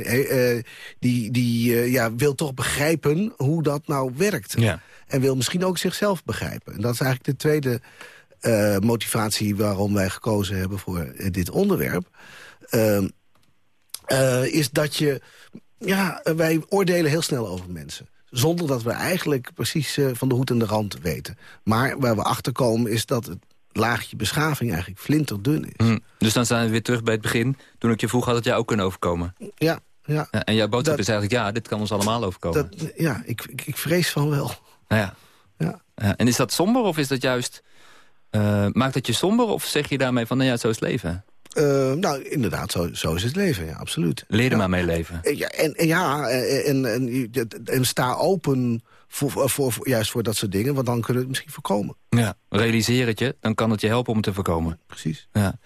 die, die ja, wil toch begrijpen hoe dat nou werkt. Ja. En wil misschien ook zichzelf begrijpen. En dat is eigenlijk de tweede uh, motivatie waarom wij gekozen hebben voor dit onderwerp. Uh, is dat je... Ja, wij oordelen heel snel over mensen. Zonder dat we eigenlijk precies van de hoed en de rand weten. Maar waar we achter komen is dat het laagje beschaving eigenlijk flinterdun is. Hm. Dus dan zijn we weer terug bij het begin. Toen ik je vroeg, had het jou ook kunnen overkomen? Ja, ja. Ja, en jouw boodschap is eigenlijk, ja, dit kan ons allemaal overkomen. Dat, ja, ik, ik, ik vrees van wel. Nou ja. Ja. Ja, En is dat somber of is dat juist... eh, maakt dat je somber of zeg je daarmee van, nou ja, zo is het leven? Eh, nou, inderdaad, zo, zo is het leven, ja, absoluut. Leer er ja. maar mee leven. Eh, Ja, en, en ja, en, en, sta open voor, voor, voor- juist voor dat soort dingen, want dan kunnen we het misschien voorkomen. Ja, realiseer het je, dan kan het je helpen om het te voorkomen. Precies. Ja.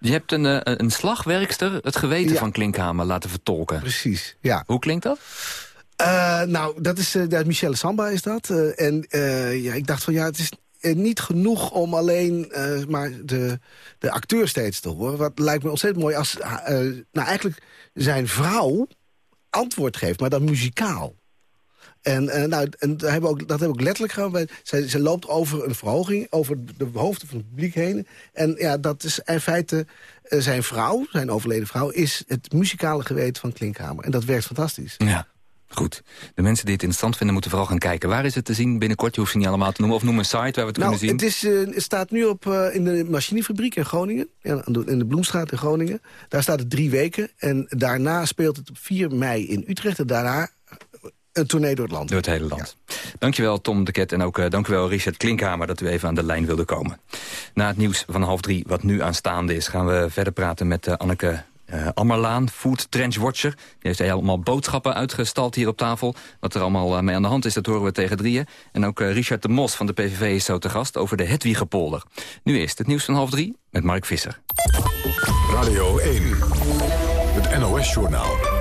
Je hebt een, een slagwerkster het geweten Ja. van Klinkhamer laten vertolken. Precies, ja. Hoe klinkt dat? Nou, dat is uh, Michelle Samba is dat. En ja, ik dacht van ja, het is niet genoeg om alleen eh, maar de, de acteur steeds te horen. Wat lijkt me ontzettend mooi als eh, nou, eigenlijk zijn vrouw antwoord geeft, maar dan muzikaal. En, eh, nou, en dat hebben we ook, dat hebben we ook letterlijk gedaan. Zij, zij loopt over een verhoging, over de hoofden van het publiek heen. En ja, dat is in feite eh, zijn vrouw, zijn overleden vrouw... is het muzikale geweten van Klinkhamer. En dat werkt fantastisch. Ja, goed. De mensen die het interessant vinden moeten vooral gaan kijken. Waar is het te zien binnenkort? Je hoeft ze niet allemaal te noemen. Of noem een site waar we het Nou, kunnen zien. het, is, eh, het staat nu op, eh, in de machinefabriek in Groningen. In de Bloemstraat in Groningen. Daar staat het drie weken. En daarna speelt het op 4 mei in Utrecht. En daarna een tournee door het land. Door het hele land. Dankjewel Tom de Ket en ook uh, dankjewel Richard Klinkhamer... dat u even aan de lijn wilde komen. Na het nieuws van half drie, wat nu aanstaande is... gaan we verder praten met uh, Anneke uh, Ammerlaan, Food Trench Watcher. Die heeft allemaal boodschappen uitgestald hier op tafel. Wat er allemaal uh, mee aan de hand is, dat horen we tegen drieën. En ook uh, Richard de Mos van de PVV is zo te gast over de Hedwigepolder. Nu eerst het nieuws van half drie met Mark Visser. Radio 1, het NOS-journaal.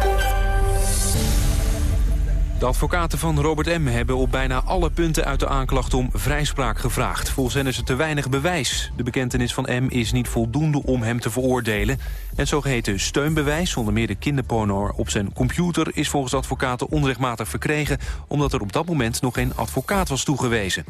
De advocaten van Robert M. hebben op bijna alle punten uit de aanklacht om vrijspraak gevraagd. Volgens hen is er te weinig bewijs. De bekentenis van M. is niet voldoende om hem te veroordelen. Het zogeheten steunbewijs, onder meer de kinderporno op zijn computer... is volgens advocaten onrechtmatig verkregen... omdat er op dat moment nog geen advocaat was toegewezen.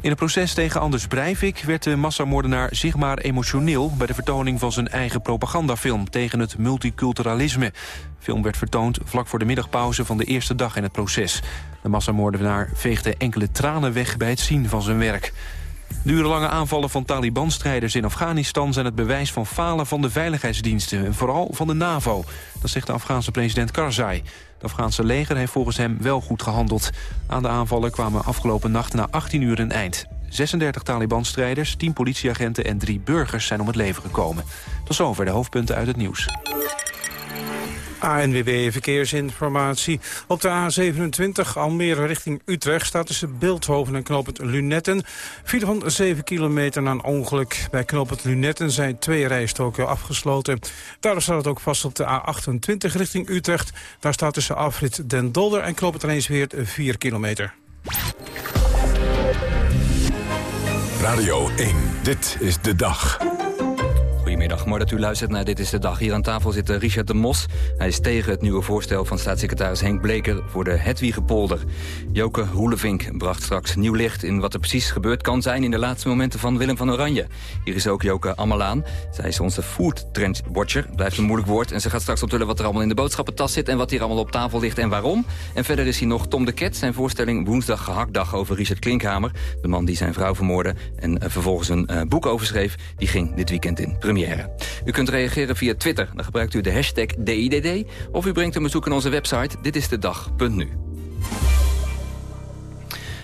In het proces tegen Anders Breivik werd de massamoordenaar zichtbaar emotioneel... bij de vertoning van zijn eigen propagandafilm tegen het multiculturalisme. De film werd vertoond vlak voor de middagpauze van de eerste dag in het proces. De massamoordenaar veegde enkele tranen weg bij het zien van zijn werk. De urenlange aanvallen van Taliban-strijders in Afghanistan... zijn het bewijs van falen van de veiligheidsdiensten... en vooral van de NAVO. Dat zegt de Afghaanse president Karzai. Het Afghaanse leger heeft volgens hem wel goed gehandeld. Aan de aanvallen kwamen afgelopen nacht na 18 uur een eind. 36 Taliban-strijders, 10 politieagenten en 3 burgers zijn om het leven gekomen. Tot zover de hoofdpunten uit het nieuws. ANWB Verkeersinformatie. Op de A27 Almere richting Utrecht staat tussen Beeldhoven en knooppunt Lunetten. File van 7 kilometer na een ongeluk. Bij knooppunt Lunetten zijn twee rijstroken afgesloten. Daardoor staat het ook vast op de A28 richting Utrecht. Daar staat tussen afrit Den Dolder en knooppunt Rijnsweert 4 kilometer. Radio 1, dit is de dag. Goedemiddag, mooi dat u luistert naar Dit is de Dag. Hier aan tafel zit Richard de Mos. Hij is tegen het nieuwe voorstel van staatssecretaris Henk Bleker... voor de Hedwigepolder. Joke Roelevink bracht straks nieuw licht in wat er precies gebeurd kan zijn... in de laatste momenten van Willem van Oranje. Hier is ook Joke Ammerlaan. Zij is onze food trend watcher. Blijft een moeilijk woord. En ze gaat straks optullen wat er allemaal in de boodschappentas zit... en wat hier allemaal op tafel ligt en waarom. En verder is hier nog Tom de Ket. Zijn voorstelling Woensdag gehaktdag over Richard Klinkhamer. De man die zijn vrouw vermoordde en uh, vervolgens een uh, boek overschreef. Die ging dit weekend in première. U kunt reageren via Twitter. Dan gebruikt u de hashtag DIDD. Of u brengt een bezoek aan onze website ditistedag.nu.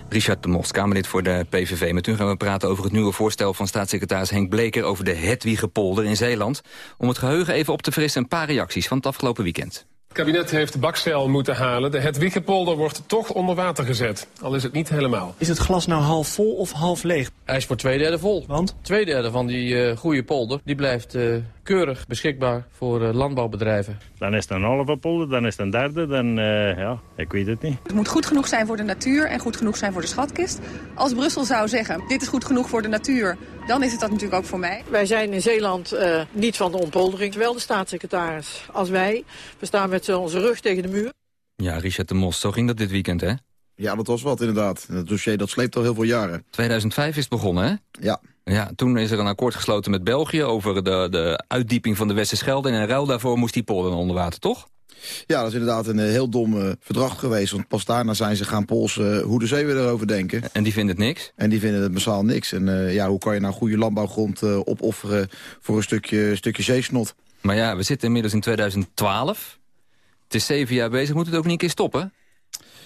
Richard de Mos, Kamerlid voor de PVV. Met u gaan we praten over het nieuwe voorstel van staatssecretaris Henk Bleker... over de Hedwigepolder in Zeeland. Om het geheugen even op te frissen, een paar reacties van het afgelopen weekend. Het kabinet heeft de bakzeil moeten halen. De Hedwigepolder wordt toch onder water gezet. Al is het niet helemaal. Is het glas nou half vol of half leeg? Hij is voor twee derde vol. Want? Twee derde van die uh, goede polder die blijft uh, keurig beschikbaar voor uh, landbouwbedrijven. Dan is het een halve polder, dan is het een derde, dan ja, ik weet het niet. Het moet goed genoeg zijn voor de natuur en goed genoeg zijn voor de schatkist. Als Brussel zou zeggen, dit is goed genoeg voor de natuur, dan is het dat natuurlijk ook voor mij. Wij zijn in Zeeland niet van de ontpoldering, wel de staatssecretaris als wij. We staan met onze rug tegen de muur. Ja, Richard de Mos, zo ging dat dit weekend, hè? Ja, dat was wat inderdaad. Het dossier dat sleept al heel veel jaren. 2005 is het begonnen, hè? Ja. Ja, toen is er een akkoord gesloten met België over de, de uitdieping van de Westerschelde. En in ruil daarvoor moest die polder onder water, toch? Ja, dat is inderdaad een heel dom verdrag geweest. Want pas daarna zijn ze gaan polsen hoe de zeeën erover denken. En die vinden het niks? En die vinden het massaal niks. En ja, hoe kan je nou goede landbouwgrond opofferen voor een stukje, stukje zeesnot? Maar ja, we zitten inmiddels in 2012. Het is zeven jaar bezig. Moet het ook niet een keer stoppen?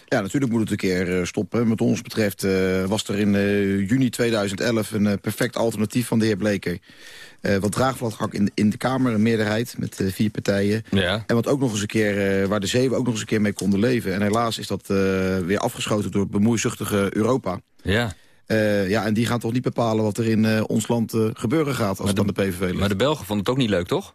Ja, natuurlijk moet het een keer stoppen. Wat ons betreft was er in juni 2011 een perfect alternatief van de heer Bleker. Wat draagvlak had in, in de Kamer, een meerderheid met vier partijen. Ja. En wat ook nog eens een keer, waar de zeven ook nog eens een keer mee konden leven. En helaas is dat weer afgeschoten door het bemoeizuchtige Europa. Ja. ja, en die gaan toch niet bepalen wat er in ons land gebeuren gaat als maar het aan de PVV ligt. Maar de Belgen vonden het ook niet leuk, toch?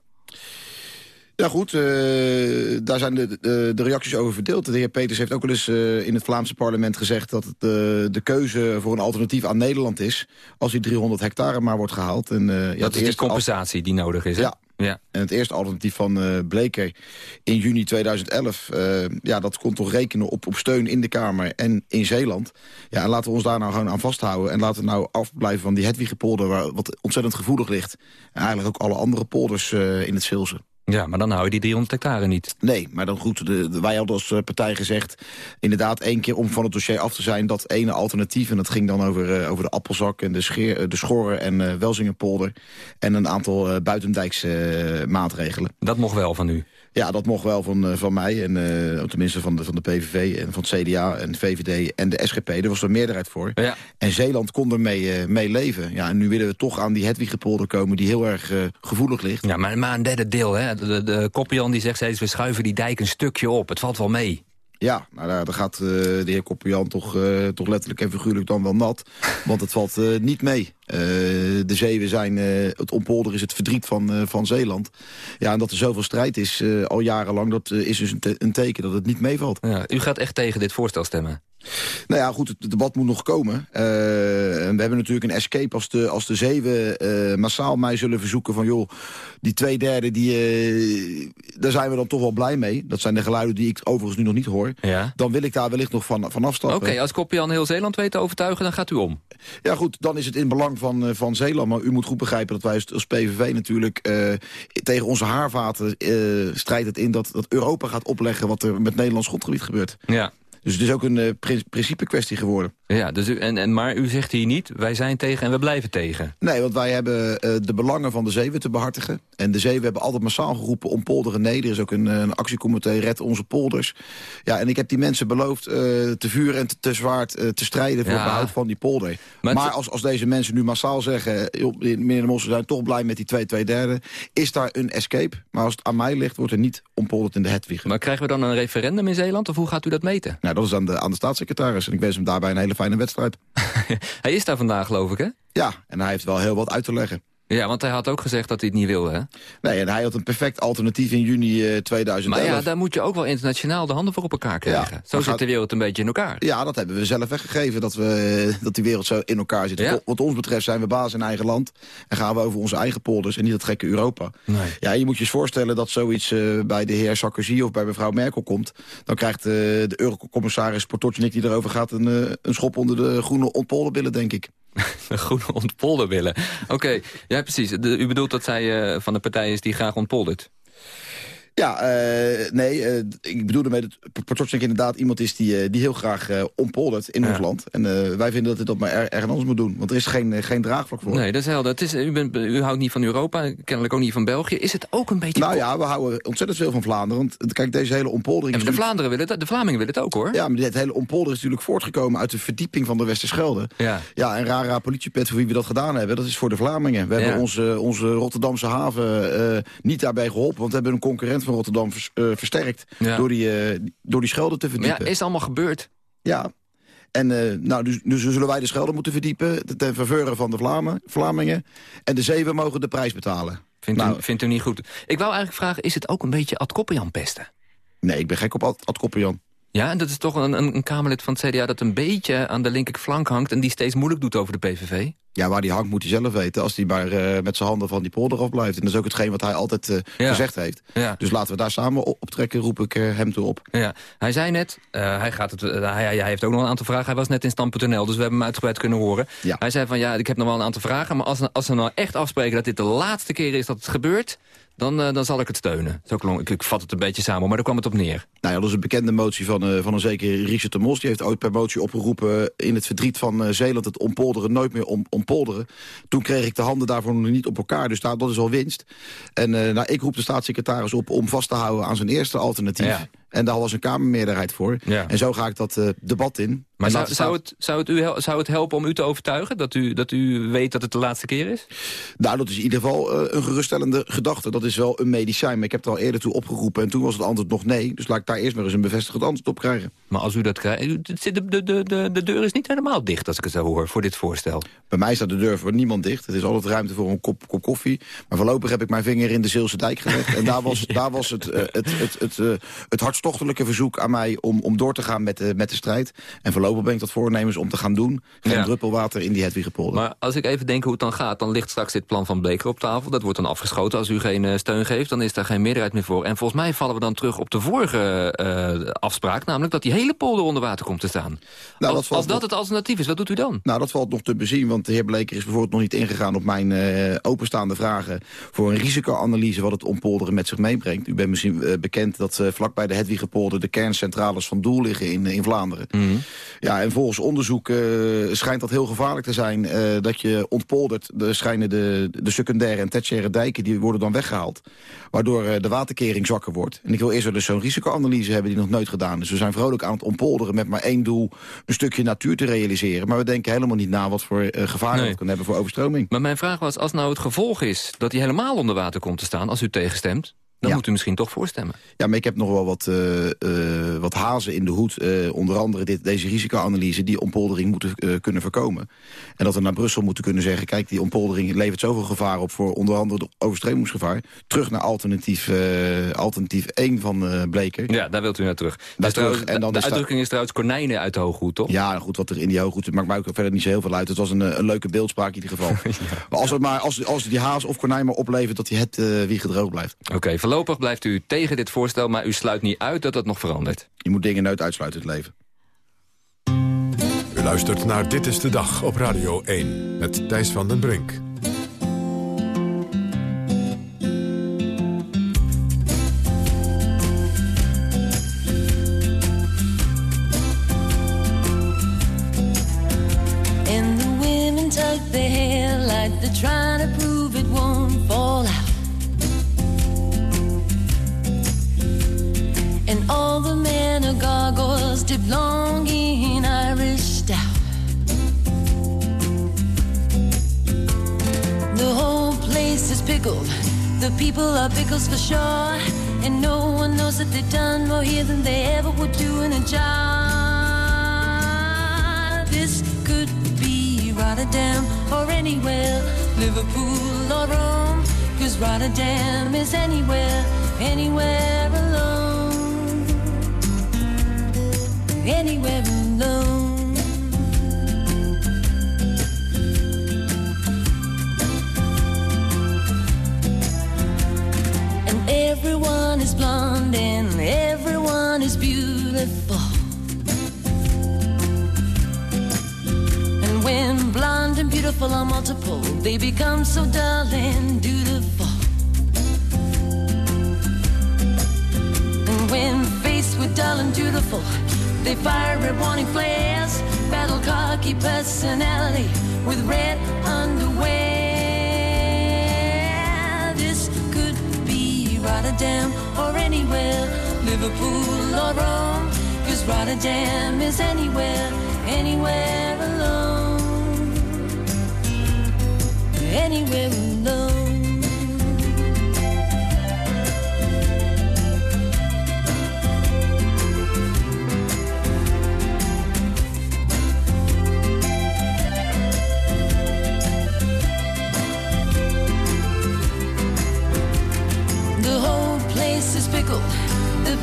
Ja goed, uh, daar zijn de, de, de, reacties over verdeeld. De heer Peters heeft ook wel eens uh, in het Vlaamse parlement gezegd... dat het, uh, de keuze voor een alternatief aan Nederland is... als die 300 hectare maar wordt gehaald. En, ja, dat is de compensatie die nodig is, hè? Ja. Ja. En het eerste alternatief van Bleker in juni 2011... ja, dat kon toch rekenen op, op steun in de Kamer en in Zeeland. Ja, en laten we ons daar nou gewoon aan vasthouden. En laten we nou afblijven van die Hedwigepolder... Waar, wat ontzettend gevoelig ligt. En eigenlijk ook alle andere polders in het Zeelse. Ja, maar dan hou je die 300 hectare niet. Nee, maar dan goed, de, wij hadden als partij gezegd... inderdaad één keer om van het dossier af te zijn... dat ene alternatief, en dat ging dan over, uh, over de Appelzak... en de, scheer, de Schoren en uh, Welzingenpolder... en een aantal uh, buitendijkse maatregelen. Dat mocht wel van u? Ja, dat mocht wel van, van mij, en tenminste van de, van de PVV... en van het CDA en de VVD en de SGP. Er was er meerderheid voor. Ja. En Zeeland kon ermee mee leven. Ja, en nu willen we toch aan die Hedwigepolder komen... die heel erg gevoelig ligt. Ja, maar, maar een derde deel, hè? De, de Koppian die zegt steeds, we schuiven die dijk een stukje op. Het valt wel mee. Ja, nou, daar gaat uh, de heer Koppian toch, uh, toch letterlijk en figuurlijk dan wel nat. Want het valt uh, niet mee. de zeeën zijn, het ontpolder is het verdriet van, van Zeeland. Ja, en dat er zoveel strijd is al jarenlang, dat is dus een, te een, teken dat het niet meevalt. Ja, u gaat echt tegen dit voorstel stemmen? Nou ja, goed, het debat moet nog komen. Uh, we hebben natuurlijk een escape als de, als de zeeuwen uh, massaal mij zullen verzoeken van... joh, die twee derde, die, uh, daar zijn we dan toch wel blij mee. Dat zijn de geluiden die ik overigens nu nog niet hoor. Ja. Dan wil ik daar wellicht nog van, van afstappen. Oké, okay, als Koppian heel Zeeland weet te overtuigen, dan gaat u om. Ja goed, dan is het in belang van, van Zeeland. Maar u moet goed begrijpen dat wij als PVV natuurlijk... tegen onze haarvaten strijdt het in dat, dat Europa gaat opleggen... wat er met Nederlands grondgebied gebeurt. Ja. Dus het is ook een uh, principe kwestie geworden. Ja, dus u, en, en, maar u zegt hier niet, wij zijn tegen en we blijven tegen. Nee, want wij hebben uh, de belangen van de zeeën te behartigen. En de zeeën hebben altijd massaal geroepen om polderen nee. Er is ook een, een actiecomité Red Onze Polders. Ja, en ik heb die mensen beloofd uh, te vuur en te, te zwaard te strijden... voor ja. het behoud van die polder. Maar, maar als, als deze mensen nu massaal zeggen... meneer de Mossen zijn toch blij met die twee, twee derde... is daar een escape. Maar als het aan mij ligt, wordt er niet ompolderd in de Hedwig. Maar krijgen we dan een referendum in Zeeland? Of hoe gaat u dat meten? Nou, dat is aan de, aan de staatssecretaris. En ik wens hem daarbij een hele fijne wedstrijd. hij is daar vandaag, geloof ik, hè? Ja, en hij heeft wel heel wat uit te leggen. Ja, want hij had ook gezegd dat hij het niet wilde, hè? Nee, en hij had een perfect alternatief in juni uh, 2011. Maar ja, daar moet je ook wel internationaal de handen voor op elkaar krijgen. Ja, zo zit gaat... de wereld een beetje in elkaar. Ja, dat hebben we zelf weggegeven, dat, we, dat die wereld zo in elkaar zit. Ja. Wat ons betreft zijn we baas in eigen land. En gaan we over onze eigen polders en niet het gekke Europa. Nee. Ja, je moet je eens voorstellen dat zoiets uh, bij de heer Sarkozy of bij mevrouw Merkel komt. Dan krijgt uh, de eurocommissaris Portotjenik die erover gaat... een, een schop onder de groene ontpolderbillen, denk ik. De groene ontpolderbillen. Oké, okay. ja precies. U bedoelt dat zij uh, van de partij is die graag ontpoldert? Ja, uh, nee, uh, ik bedoel ermee dat Potocnik inderdaad iemand is die, uh, die heel graag ontpoldert in ja. ons land. En wij vinden dat hij dat maar er, ergens anders moet doen. Want er is geen, geen draagvlak voor. Nee, dat is helder. Het is, u, bent, u houdt niet van Europa, kennelijk ook niet van België. Is het ook een beetje... Nou ja, we houden ontzettend veel van Vlaanderen. Want kijk, deze hele ontpoldering... En de, Vlaanderen willen het, de Vlamingen willen het ook, hoor. Ja, maar dit hele ontpoldering is natuurlijk voortgekomen uit de verdieping van de Westerschelde. Ja, ja en rara politiepet voor wie we dat gedaan hebben, dat is voor de Vlamingen. We ja. hebben onze, onze Rotterdamse haven niet daarbij geholpen, want we hebben een concurrent van Rotterdam uh, versterkt ja. door, die, uh, door die Schelde te verdiepen. Ja, is allemaal gebeurd. Ja. En uh, nou, dus, dus zullen wij de Schelde moeten verdiepen ten faveur van de Vlamen, Vlamingen. En de Zeeuwen mogen de prijs betalen. Vindt, nou, u, vindt u niet goed? Ik wou eigenlijk vragen, is het ook een beetje Ad Koppenjan pesten? Nee, ik ben gek op Ad, Ad Koppenjan. Ja, en dat is toch een, een, Kamerlid van het CDA dat een beetje aan de linkerflank hangt... en die steeds moeilijk doet over de PVV? Ja, waar die hangt moet hij zelf weten. Als hij maar uh, met zijn handen van die polder af blijft. En dat is ook hetgeen wat hij altijd uh, ja. gezegd heeft. Ja. Dus laten we daar samen op trekken, roep ik uh, hem toe op. Ja. Hij zei net, hij, gaat het, hij, hij, heeft ook nog een aantal vragen. Hij was net in Stam.nl, dus we hebben hem uitgebreid kunnen horen. Ja. Hij zei van, ja, ik heb nog wel een aantal vragen. Maar als, als we nou echt afspreken dat dit de laatste keer is dat het gebeurt dan, uh, dan zal ik het steunen. Zo klonk, ik, ik vat het een beetje samen, maar daar kwam het op neer. Nou ja, dat is een bekende motie van, uh, van een zeker Richard de Mos. Die heeft ooit per motie opgeroepen in het verdriet van uh, Zeeland... het ompolderen nooit meer om, ompolderen. Toen kreeg ik de handen daarvoor nog niet op elkaar, dus daar, dat is al winst. En nou, ik roep de staatssecretaris op om vast te houden aan zijn eerste alternatief. Ja. En daar was een Kamermeerderheid voor. Ja. En zo ga ik dat uh, debat in. Maar zou, zou, het, zou, het u, zou het helpen om u te overtuigen? Dat u, dat u weet dat het de laatste keer is? Nou, dat is in ieder geval uh, een geruststellende gedachte. Dat is wel een medicijn. Maar ik heb het al eerder toe opgeroepen. En toen was het antwoord nog nee. Dus laat ik daar eerst maar eens een bevestigend antwoord op krijgen. Maar als u dat krijgt... De, de, de, de, de deur is niet helemaal dicht, als ik het zo hoor, voor dit voorstel. Bij mij staat de deur voor niemand dicht. Het is altijd ruimte voor een kop, kop koffie. Maar voorlopig heb ik mijn vinger in de Zeelse dijk gelegd. en daar was, daar was het, uh, het, het, het, het hartstochtelijke verzoek aan mij om, om door te gaan met de, met de strijd. En voorlopig ben ik tot voornemens om te gaan doen. Geen Ja. druppel water in die Hedwigepolder. Maar als ik even denk hoe het dan gaat... dan ligt straks dit plan van Bleker op tafel. Dat wordt dan afgeschoten. Als u geen eh, steun geeft, dan is daar geen meerderheid meer voor. En volgens mij vallen we dan terug op de vorige eh, afspraak... namelijk dat die hele polder onder water komt te staan. Nou, als dat valt als dat nog- het alternatief is, wat doet u dan? Nou, dat valt nog te bezien, want de heer Bleker is bijvoorbeeld nog niet ingegaan op mijn eh, openstaande vragen voor een risicoanalyse wat het ompolderen met zich meebrengt. U bent misschien bekend dat eh, vlakbij de Hedwigepolder de kerncentrales van Doel liggen in, in Vlaanderen. Ja, en volgens onderzoek eh, schijnt dat heel gevaarlijk te zijn eh, dat je ontpoldert. Er schijnen de, de secundaire en tertiaire dijken, die worden dan weggehaald. Waardoor eh, de waterkering zwakker wordt. En ik wil eerst wel eens zo'n risicoanalyse hebben die nog nooit gedaan is. We zijn vrolijk aan het ontpolderen met maar één doel, een stukje natuur te realiseren. Maar we denken helemaal niet na wat voor eh, gevaar Nee. dat kan hebben voor overstroming. Maar mijn vraag was, als nou het gevolg is... dat hij helemaal onder water komt te staan, als u tegenstemt... dan Ja. moet u misschien toch voorstemmen. Ja, maar ik heb nog wel wat, eh, eh, wat hazen in de hoed. eh, onder andere dit, deze risicoanalyse die ompoldering moeten kunnen voorkomen. En dat we naar Brussel moeten kunnen zeggen... kijk, die ompoldering levert zoveel gevaar op... voor onder andere het overstremingsgevaar. Terug naar alternatief, alternatief 1 van Bleker. Ja, daar wilt u naar terug. Daar Dus terug, trouwens, en dan de is uitdrukking is trouwens konijnen uit de hooghoed, toch? Ja, goed, wat er in die hooghoed maakt mij ook verder niet zo heel veel uit. Het was een, een leuke beeldspraak in ieder geval. Maar, als, het maar als, als die haas of konijn maar oplevert... dat hij het wie gedroogd blijft. Oké, voorlopig blijft u tegen dit voorstel... maar u sluit niet uit dat dat nog verandert. Je moet dingen nooit uitsluiten in het leven. U luistert naar Dit is de Dag op Radio 1 met Thijs van den Brink. Gargoyles long in Irish stout. The whole place is pickled. The people are pickles for sure. And no one knows that they've done more here than they ever would do in a job. This could be Rotterdam or anywhere, Liverpool or Rome. Cause Rotterdam is anywhere, anywhere alone. Anywhere alone. And everyone is blonde and everyone is beautiful. And when blonde and beautiful are multiple, they become so dull and dutiful. And when faced with dull and dutiful, they fire red warning flares, battle cocky personality with red underwear. This could be Rotterdam or anywhere, Liverpool or Rome. Cause Rotterdam is anywhere, anywhere alone. Anywhere alone.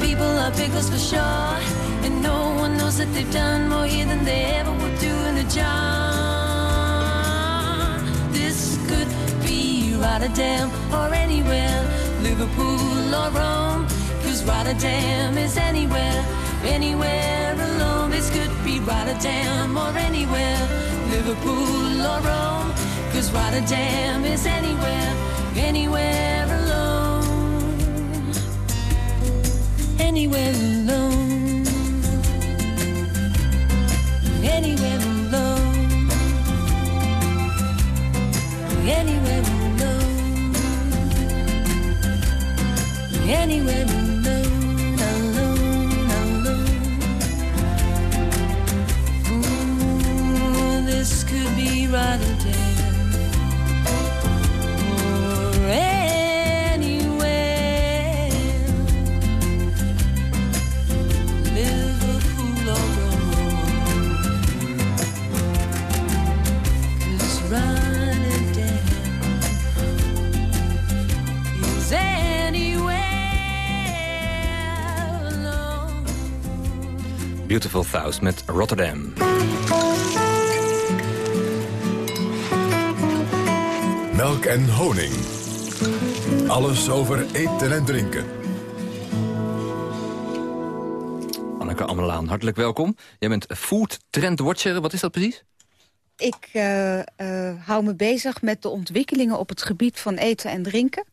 People are pickles for sure. And no one knows that they've done more here than they ever would do in a job. This could be Rotterdam or anywhere, Liverpool or Rome. Cause Rotterdam is anywhere, anywhere alone. This could be Rotterdam or anywhere, Liverpool or Rome. Cause Rotterdam is anywhere, anywhere Anywhere alone. Anywhere alone. Anywhere alone. Anywhere alone. This could be Rotterdam. Beautiful Thousand met Rotterdam. Melk en honing. Alles over eten en drinken. Anneke Ammelaan, hartelijk welkom. Jij bent Food Trend Watcher. Wat is dat precies? Ik eh, eh, hou me bezig met de ontwikkelingen op het gebied van eten en drinken.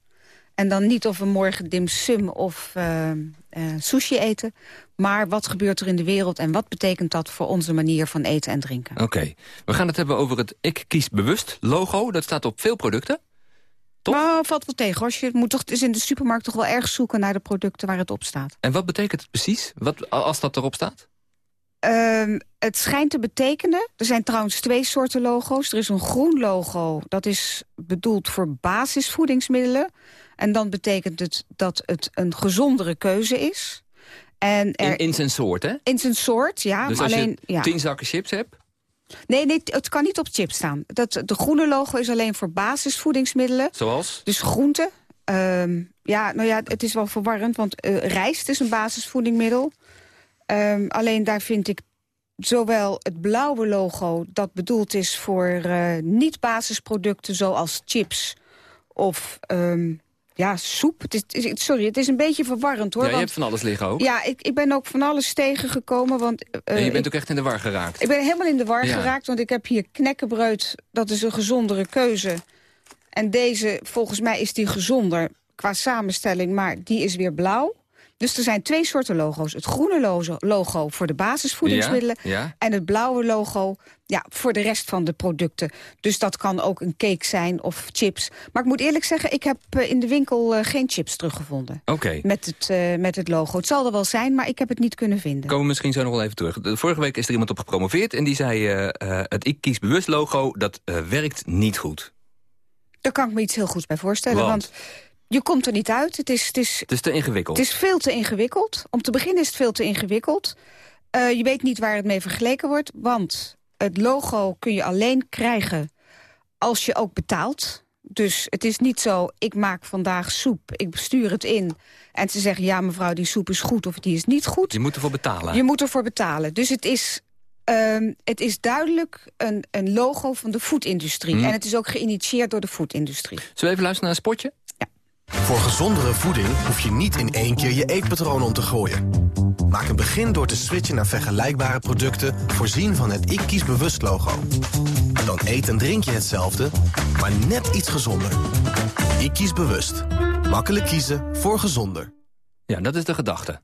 En dan niet of we morgen dim sum of eh, eh, sushi eten. Maar wat gebeurt er in de wereld en wat betekent dat voor onze manier van eten en drinken? Oké, we gaan het hebben over het Ik Kies Bewust logo. Dat staat op veel producten. Nou, valt wel tegen. Als je moet toch is in de supermarkt toch wel erg zoeken naar de producten waar het op staat. En wat betekent het precies, wat, als dat erop staat? Ehm, het schijnt te betekenen... Er zijn trouwens twee soorten logo's. Er is een groen logo, dat is bedoeld voor basisvoedingsmiddelen. En dan betekent het dat het een gezondere keuze is. En er, In, in zijn soort, hè? in zijn soort, ja. dus als alleen, je ja. tien zakken chips hebt... Nee, nee, het kan niet op chip staan. Dat, de groene logo is alleen voor basisvoedingsmiddelen. Zoals? Dus groenten. Ehm, ja, nou ja, het is wel verwarrend, want eh, rijst is een basisvoedingmiddel. Ehm, alleen daar vind ik zowel het blauwe logo... dat bedoeld is voor eh, niet-basisproducten zoals chips of ehm, ja, soep. Het is, sorry, het is een beetje verwarrend, hoor. ja, je hebt van alles liggen ook. ja, ik, ik ben ook van alles tegengekomen, want... eh, en je bent ik- ook echt in de war geraakt. ik ben helemaal in de war Ja. geraakt, want ik heb hier knekkenbreud. Dat is een gezondere keuze. En deze, volgens mij is die gezonder qua samenstelling, maar die is weer blauw. Dus er zijn twee soorten logo's. Het groene logo, voor de basisvoedingsmiddelen... Ja, ja. en het blauwe logo ja, voor de rest van de producten. Dus dat kan ook een cake zijn of chips. Maar ik moet eerlijk zeggen, ik heb eh, in de winkel eh, geen chips teruggevonden. Oké. Met het, eh, met het logo. Het zal er wel zijn, maar ik heb het niet kunnen vinden. Komen we misschien zo nog wel even terug. Vorige week is er iemand op gepromoveerd en die zei... het Ik Kies Bewust logo, dat werkt niet goed. Daar kan ik me iets heel goeds bij voorstellen. Want? Want, je komt er niet uit. Het is, het, is, Het is te ingewikkeld. het is veel te ingewikkeld. Om te beginnen is het veel te ingewikkeld. Eh, je weet niet waar het mee vergeleken wordt. Want het logo kun je alleen krijgen als je ook betaalt. Dus het is niet zo, ik maak vandaag soep, ik stuur het in... en ze zeggen, ja mevrouw, die soep is goed of die is niet goed. Je moet ervoor betalen. Je moet ervoor betalen. Dus het is, ehm, het is duidelijk een, een logo van de foodindustrie. Hmm. En het is ook geïnitieerd door de foodindustrie. Zullen we even luisteren naar een spotje? Voor gezondere voeding hoef je niet in één keer je eetpatroon om te gooien. Maak een begin door te switchen naar vergelijkbare producten... voorzien van het Ik Kies Bewust logo. Dan eet en drink je hetzelfde, maar net iets gezonder. Ik Kies Bewust. Makkelijk kiezen voor gezonder. Ja, dat is de gedachte.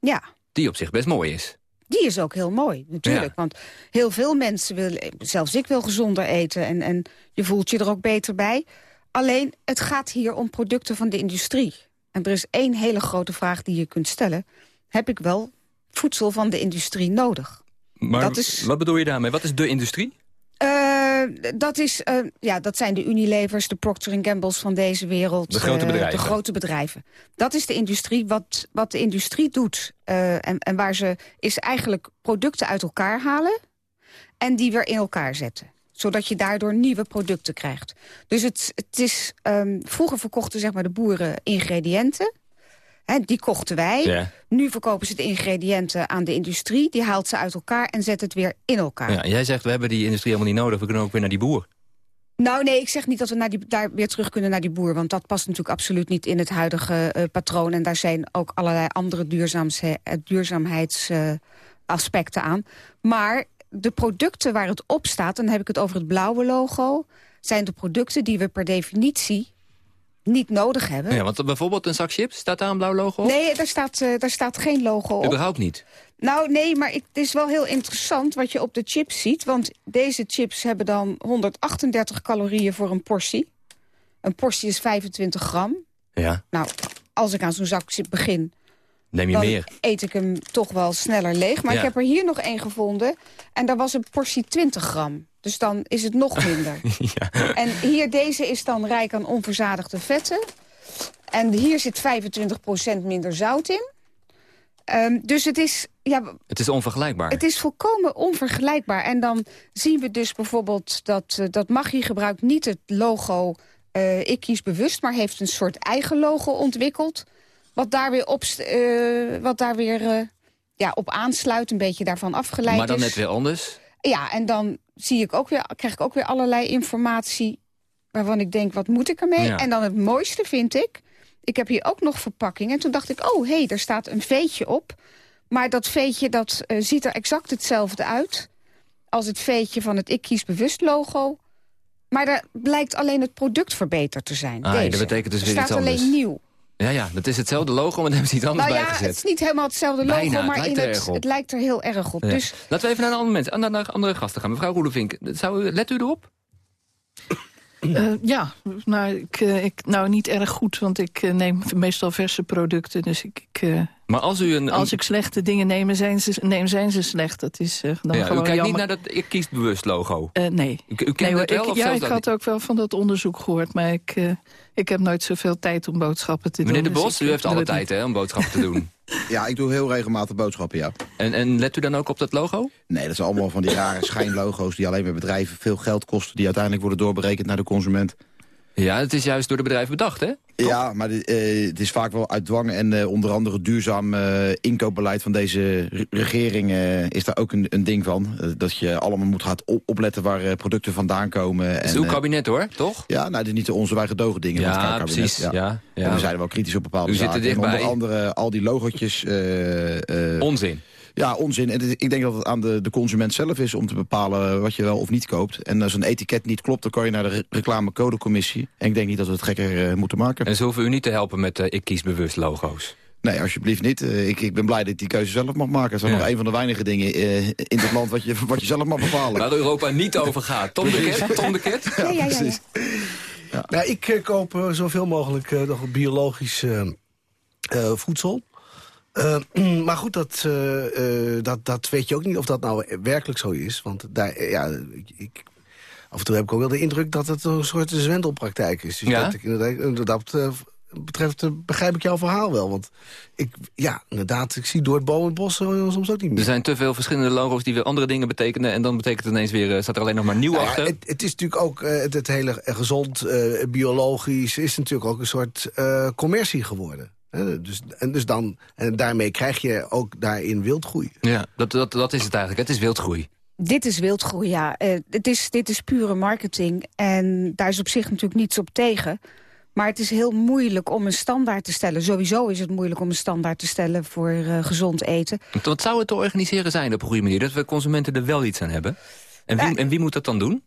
Ja, Die op zich best mooi is. die is ook heel mooi, natuurlijk. Ja. Want heel veel mensen willen, zelfs ik wil gezonder eten... En, en je voelt je er ook beter bij. Alleen, het gaat hier om producten van de industrie. En er is één hele grote vraag die je kunt stellen. Heb ik wel voedsel van de industrie nodig? Maar Dat is- wat bedoel je daarmee? Wat is de industrie? Eh, dat, is, eh, ja, dat zijn de Unilevers, de Procter Gamble's van deze wereld. De grote eh, bedrijven. de grote bedrijven. Dat is de industrie. Wat, wat de industrie doet en, en waar ze is eigenlijk producten uit elkaar halen... en die weer in elkaar zetten zodat je daardoor nieuwe producten krijgt. Dus het, het is, ehm, vroeger verkochten zeg maar, de boeren ingrediënten. Hè, die kochten wij. Ja. Nu verkopen ze de ingrediënten aan de industrie. Die haalt ze uit elkaar en zet het weer in elkaar. Ja, jij zegt, we hebben die industrie helemaal niet nodig. We kunnen ook weer naar die boer. Nou nee, ik zeg niet dat we naar die, daar weer terug kunnen naar die boer. Want dat past natuurlijk absoluut niet in het huidige uh, patroon. En daar zijn ook allerlei andere duurzaamheidsaspecten aan. Maar de producten waar het op staat, dan heb ik het over het blauwe logo... zijn de producten die we per definitie niet nodig hebben. Ja, want bijvoorbeeld een zak chips, staat daar een blauw logo op? Nee, daar staat, uh, daar staat geen logo op. Überhaupt niet? Nou, nee, maar het is wel heel interessant wat je op de chips ziet. Want deze chips hebben dan 138 calorieën voor een portie. Een portie is 25 gram. Ja. Nou, als ik aan zo'n zak chip begin... Neem je dan meer. eet ik hem toch wel sneller leeg. Maar Ja. ik heb er hier nog één gevonden. En daar was een portie 20 gram. Dus dan is het nog minder. En hier, deze is dan rijk aan onverzadigde vetten. En hier zit 25% minder zout in. Ehm, dus het is, ja, Het is onvergelijkbaar. het is volkomen onvergelijkbaar. En dan zien we dus bijvoorbeeld dat, eh, dat Maggi gebruikt niet het logo... eh, ik kies bewust, maar heeft een soort eigen logo ontwikkeld... wat daar weer op, eh, wat daar weer, eh, ja, op aansluit, een beetje daarvan afgeleid maar dan is. net weer anders. Ja, en dan zie ik ook weer, krijg ik ook weer allerlei informatie... waarvan ik denk, wat moet ik ermee? Ja. En dan het mooiste vind ik... ik heb hier ook nog verpakking. En toen dacht ik, oh, hé, hey, er staat een veetje op. Maar dat veetje dat, eh, ziet er exact hetzelfde uit... als het veetje van het Ik Kies Bewust logo. Maar daar blijkt alleen het product verbeterd te zijn. Ah, deze. dat betekent dus er weer staat iets anders. alleen nieuw. Ja, ja, dat is hetzelfde logo, maar daar hebben ze iets anders nou ja, bijgezet. het is niet helemaal hetzelfde logo, Bijna, het maar lijkt in het, het lijkt er heel erg op. Ja. Dus Laten we even naar een ander moment, naar andere gasten gaan. Mevrouw Roelevink, zou u, let u erop? Eh, ja, nou, ik, ik, nou niet erg goed, want ik eh, neem meestal verse producten. Dus ik, ik, Maar als u een... als ik slechte dingen neem, zijn ze, neem, zijn ze slecht. Dat is dan ja, u gewoon kijkt jammer. niet naar dat Ik kies bewust logo. Eh, nee. U, u nee het wel? ik, of ja, ik had niet? ook wel van dat onderzoek gehoord, maar ik, ik heb nooit zoveel tijd om boodschappen te Meneer doen. De dus Bos, u heeft alle tijd hè, om boodschappen te doen. Ja, ik doe heel regelmatig boodschappen, ja. En, en let u dan ook op dat logo? Nee, dat zijn allemaal van die rare schijnlogo's... die alleen bij bedrijven veel geld kosten... die uiteindelijk worden doorberekend naar de consument. Ja, het is juist door de bedrijven bedacht, hè? Ja, maar eh, het is vaak wel uit dwang. En eh, onder andere duurzaam eh, inkoopbeleid van deze re- regering is daar ook een, een ding van. Dat je allemaal moet gaan op- opletten waar producten vandaan komen. Het is en, uw kabinet, hoor, toch? Ja, nou, dit is niet de onze wij gedogen dingen Ja, van het kabinet. precies, ja, ja. En we zijn wel kritisch op bepaalde U zit er dichtbij. onder andere al die logotjes... Onzin. Ja, onzin. En ik denk dat het aan de, de consument zelf is om te bepalen wat je wel of niet koopt. En als een etiket niet klopt, dan kan je naar de re- reclamecodecommissie. En ik denk niet dat we het gekker eh, moeten maken. En ze hoeven u niet te helpen met eh, Ik kies bewust logo's. Nee, alsjeblieft niet. Eh, ik, ik ben blij dat ik die keuze zelf mag maken. Het is Ja. nog een van de weinige dingen eh, in dit land wat je, wat je zelf mag bepalen. Waar Europa niet over gaat. Tom de Kert? Tom de Kert? ja, ja, ja. Nou, ik koop zoveel mogelijk nog biologisch eh, eh, voedsel. Eh, maar goed, dat, eh, eh, dat, dat weet je ook niet of dat nou werkelijk zo is. Want daar, ja, ik, af en toe heb ik ook wel de indruk dat het een soort zwendelpraktijk is. Dus Ja? dat ik inderdaad, dat betreft begrijp ik jouw verhaal wel. Want ik, ja, inderdaad, ik zie door het boom en het bos soms ook niet meer. Er zijn te veel verschillende logo's die weer andere dingen betekenen. En dan betekent het ineens weer, staat er alleen nog maar nieuw Nou ja, achter. het, het is natuurlijk ook, het, het hele gezond, biologisch... is natuurlijk ook een soort commercie geworden. Hè, dus, en, dus dan, en daarmee krijg je ook daarin wildgroei. Ja, dat, dat, dat is het eigenlijk. Het is wildgroei. Dit is wildgroei, ja. Eh, het is, dit is pure marketing. En daar is op zich natuurlijk niets op tegen. Maar het is heel moeilijk om een standaard te stellen. Sowieso is het moeilijk om een standaard te stellen voor eh, gezond eten. Wat zou het te organiseren zijn op een goede manier? Dat we consumenten er wel iets aan hebben? En wie, en wie moet dat dan doen?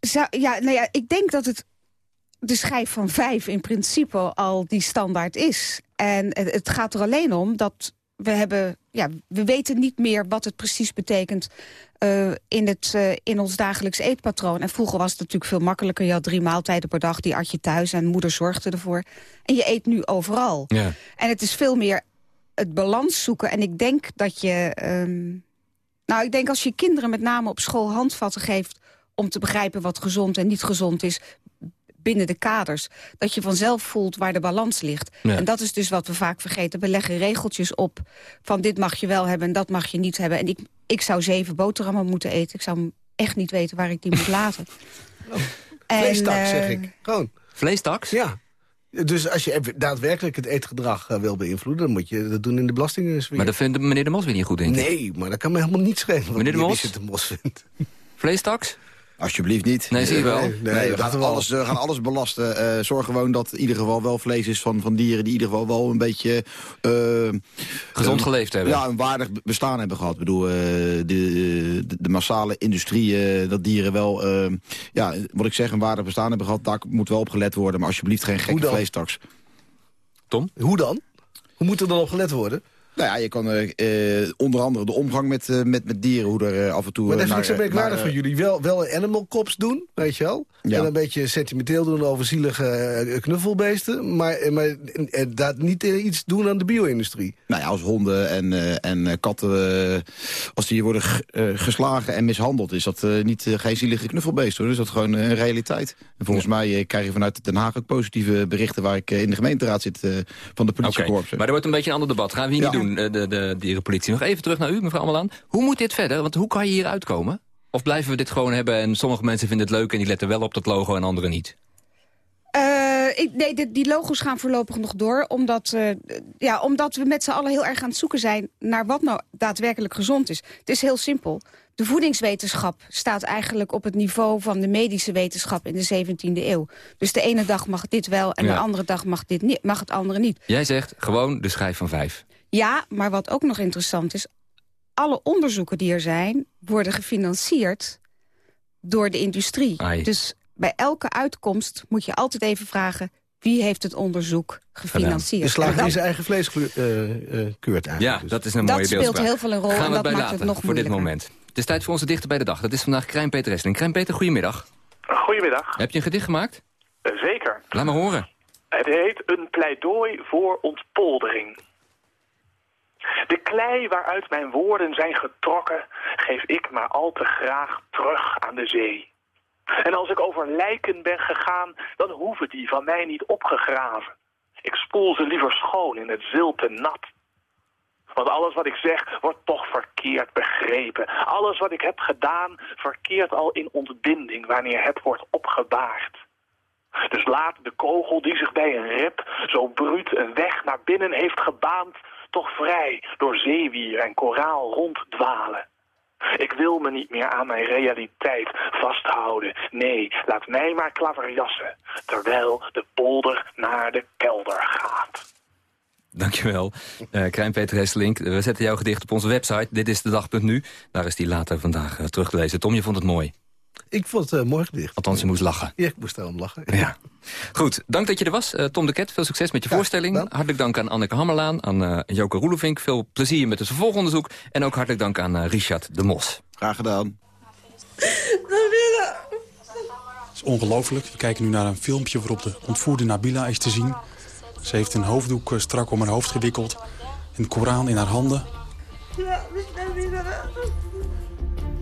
Zou- ja, nou ja, ik denk dat het de schijf van vijf in principe al die standaard is. En het, gaat er alleen om dat we hebben... Ja, we weten niet meer wat het precies betekent eh, in, het, eh, in ons dagelijks eetpatroon. En vroeger was het natuurlijk veel makkelijker. Je had drie maaltijden per dag, die at je thuis en moeder zorgde ervoor. En je eet nu overal. Ja. En het is veel meer het balans zoeken. En ik denk dat je... ehm, nou, ik denk als je kinderen met name op school handvatten geeft... om te begrijpen wat gezond en niet gezond is binnen de kaders... dat je vanzelf voelt waar de balans ligt. Ja. En dat is dus wat we vaak vergeten. We leggen regeltjes op van dit mag je wel hebben en dat mag je niet hebben. En ik, ik zou zeven boterhammen moeten eten. Ik zou echt niet weten waar ik die moet laten. En, Vleestaks, zeg eh, ik. Gewoon. Vleestaks? Ja. Dus als je daadwerkelijk het eetgedrag eh, wil beïnvloeden... dan moet je dat doen in de belastingen. Maar dat vindt meneer De Mos weer niet goed, denk ik. Nee, maar dat kan me helemaal niet schelen. wat Meneer De Mos? De Mos vindt. Vleestaks? Alsjeblieft niet. Nee, zie je wel. Nee, nee, we, gaan wel. alles, we gaan alles belasten. Eh, zorg gewoon dat in ieder geval wel vlees is van, van dieren... die in ieder geval wel een beetje... eh, Gezond eh, geleefd hebben. Ja, een waardig bestaan hebben gehad. Ik bedoel, eh, de, de, de massale industrie, eh, dat dieren wel... eh, ja, wat ik zeg, een waardig bestaan hebben gehad... daar moet wel op gelet worden. Maar alsjeblieft geen gekke dan? vlees straks. Tom? Hoe dan? Hoe moet er dan op gelet worden? Nou ja, je kan eh, eh, onder andere de omgang met, eh, met, met dieren... hoe er af en toe... Maar dat vind ik zo merkwaardig van jullie. Wel, wel animal cops doen, weet je wel. Ja. En een beetje sentimenteel doen over zielige knuffelbeesten. Maar, maar dat niet iets doen aan de bio-industrie. Nou ja, als honden en, eh, en eh, katten, als die worden eh, geslagen en mishandeld... is dat eh, niet, geen zielige knuffelbeest, hoor. Dus dat is gewoon een realiteit. En volgens mij krijg je vanuit Den Haag ook positieve berichten... waar ik in de gemeenteraad zit eh, van de Oké, politiekorps. maar er wordt een beetje een ander debat. Gaan we hier Ja. niet doen, eh, de, de dierenpolitie. Nog even terug naar u, mevrouw Ammelaan. Hoe moet dit verder? Want hoe kan je hier uitkomen? Of blijven we dit gewoon hebben en sommige mensen vinden het leuk... en die letten wel op dat logo en anderen niet? Eh, ik, nee, de- die logo's gaan voorlopig nog door. Omdat, eh, ja, omdat we met z'n allen heel erg aan het zoeken zijn... naar wat nou daadwerkelijk gezond is. Het is heel simpel. De voedingswetenschap staat eigenlijk op het niveau van de medische wetenschap in de 17e eeuw. Dus de ene dag mag dit wel en Ja. de andere dag mag, dit niet, mag het andere niet. Jij zegt gewoon de schijf van vijf. Ja, maar wat ook nog interessant is... alle onderzoeken die er zijn, worden gefinancierd door de industrie. Ai. Dus bij elke uitkomst moet je altijd even vragen... wie heeft het onderzoek gefinancierd? En dat- die zijn eigen vlees kleur- eh, eh, eigenlijk. Ja, Dus. dat is een Dat mooie speelt beeldspraak. heel veel een rol Gaan en dat maakt het nog voor dit moeilijker. moment. Het is tijd voor onze dichter bij de dag. Dat is vandaag Krijn Peter Hesseling. Krijn Peter, goedemiddag. Goedemiddag. Heb je een gedicht gemaakt? Eh, Zeker. Laat maar horen. Het heet Een pleidooi voor ontpoldering. De klei waaruit mijn woorden zijn getrokken, geef ik maar al te graag terug aan de zee. En als ik over lijken ben gegaan, dan hoeven die van mij niet opgegraven. Ik spoel ze liever schoon in het zilte nat. Want alles wat ik zeg wordt toch verkeerd begrepen. Alles wat ik heb gedaan verkeert al in ontbinding wanneer het wordt opgebaard. Dus laat de kogel die zich bij een rib zo bruut een weg naar binnen heeft gebaand, toch vrij door zeewier en koraal ronddwalen. Ik wil me niet meer aan mijn realiteit vasthouden. Nee, laat mij maar klaverjassen, terwijl de polder naar de kelder gaat. Dankjewel, uh, Krijn Peter Hesselink. We zetten jouw gedicht op onze website. Dit is de dag.nu. Daar is die later vandaag uh, terug te lezen. Tom, je vond het mooi. Ik vond het uh, mooi gedicht. Althans, je moest lachen. Ja, ik moest erom lachen. Ja. Goed, dank dat je er was. Uh, Tom de Ket, veel succes met je ja, voorstelling. Dan. Hartelijk dank aan Anneke Hammerlaan, aan uh, Joke Roelevink. Veel plezier met het vervolgonderzoek. En ook hartelijk dank aan uh, Richard de Mos. Graag gedaan. Het is ongelooflijk. We kijken nu naar een filmpje waarop de ontvoerde Nabila is te zien. Ze heeft een hoofddoek strak om haar hoofd gewikkeld. Een Koran in haar handen.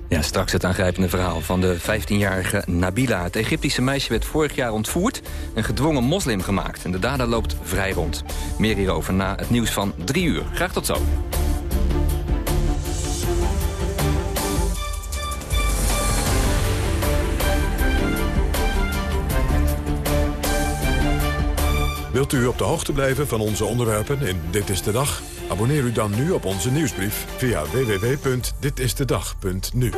Ja, straks het aangrijpende verhaal van de 15-jarige Nabila. Het Egyptische meisje werd vorig jaar ontvoerd en gedwongen moslim gemaakt. En de dader loopt vrij rond. Meer hierover na het nieuws van drie uur. Graag tot zo. Wilt u op de hoogte blijven van onze onderwerpen in Dit is de Dag? Abonneer u dan nu op onze nieuwsbrief via www.ditistedag.nu.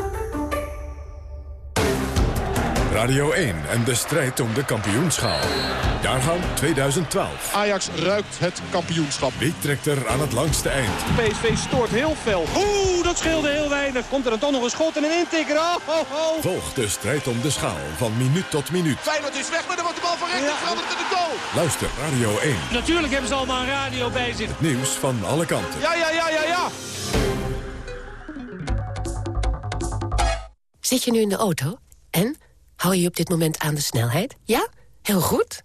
Radio 1 en de strijd om de kampioenschaal. Jaargang 2012. Ajax ruikt het kampioenschap. Wie trekt er aan het langste eind? PSV stoort heel fel. Oeh, dat scheelde heel weinig. Komt er dan toch nog een schot en een intikker. Oh, oh, oh. Volg de strijd om de schaal van minuut tot minuut. Feyenoord is weg, maar dan wordt de bal van rechts ja. veranderd in de goal. Luister Radio 1. Natuurlijk hebben ze allemaal een radio bij zich. Het nieuws van alle kanten. Ja, ja, ja, ja, ja. Zit je nu in de auto? En? Hou je op dit moment aan de snelheid? Ja? Heel goed?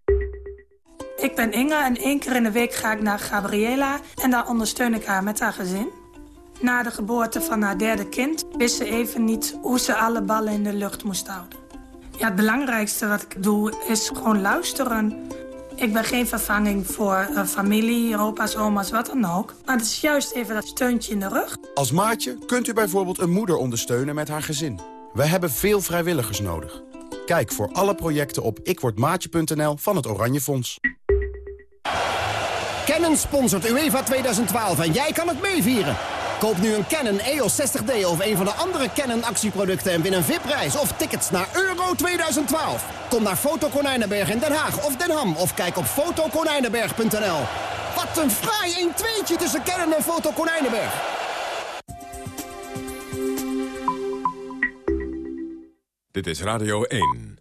Ik ben Inge en één keer in de week ga ik naar Gabriela... en daar ondersteun ik haar met haar gezin. Na de geboorte van haar derde kind wist ze even niet... hoe ze alle ballen in de lucht moest houden. Ja, het belangrijkste wat ik doe is gewoon luisteren. Ik ben geen vervanging voor uh, familie, opa's, oma's, wat dan ook. Maar het is juist even dat steuntje in de rug. Als maatje kunt u bijvoorbeeld een moeder ondersteunen met haar gezin. We hebben veel vrijwilligers nodig. Kijk voor alle projecten op ikwordmaatje.nl van het Oranje Fonds. Canon sponsort UEFA 2012 en jij kan het meevieren. Koop nu een Canon EOS 60D of een van de andere Canon actieproducten... en win een VIP-reis of tickets naar Euro 2012. Kom naar Foto Konijnenberg in Den Haag of Den Ham... of kijk op fotokonijnenberg.nl. Wat een fraai 1-2'tje tussen Canon en Foto Konijnenberg. Dit is Radio 1.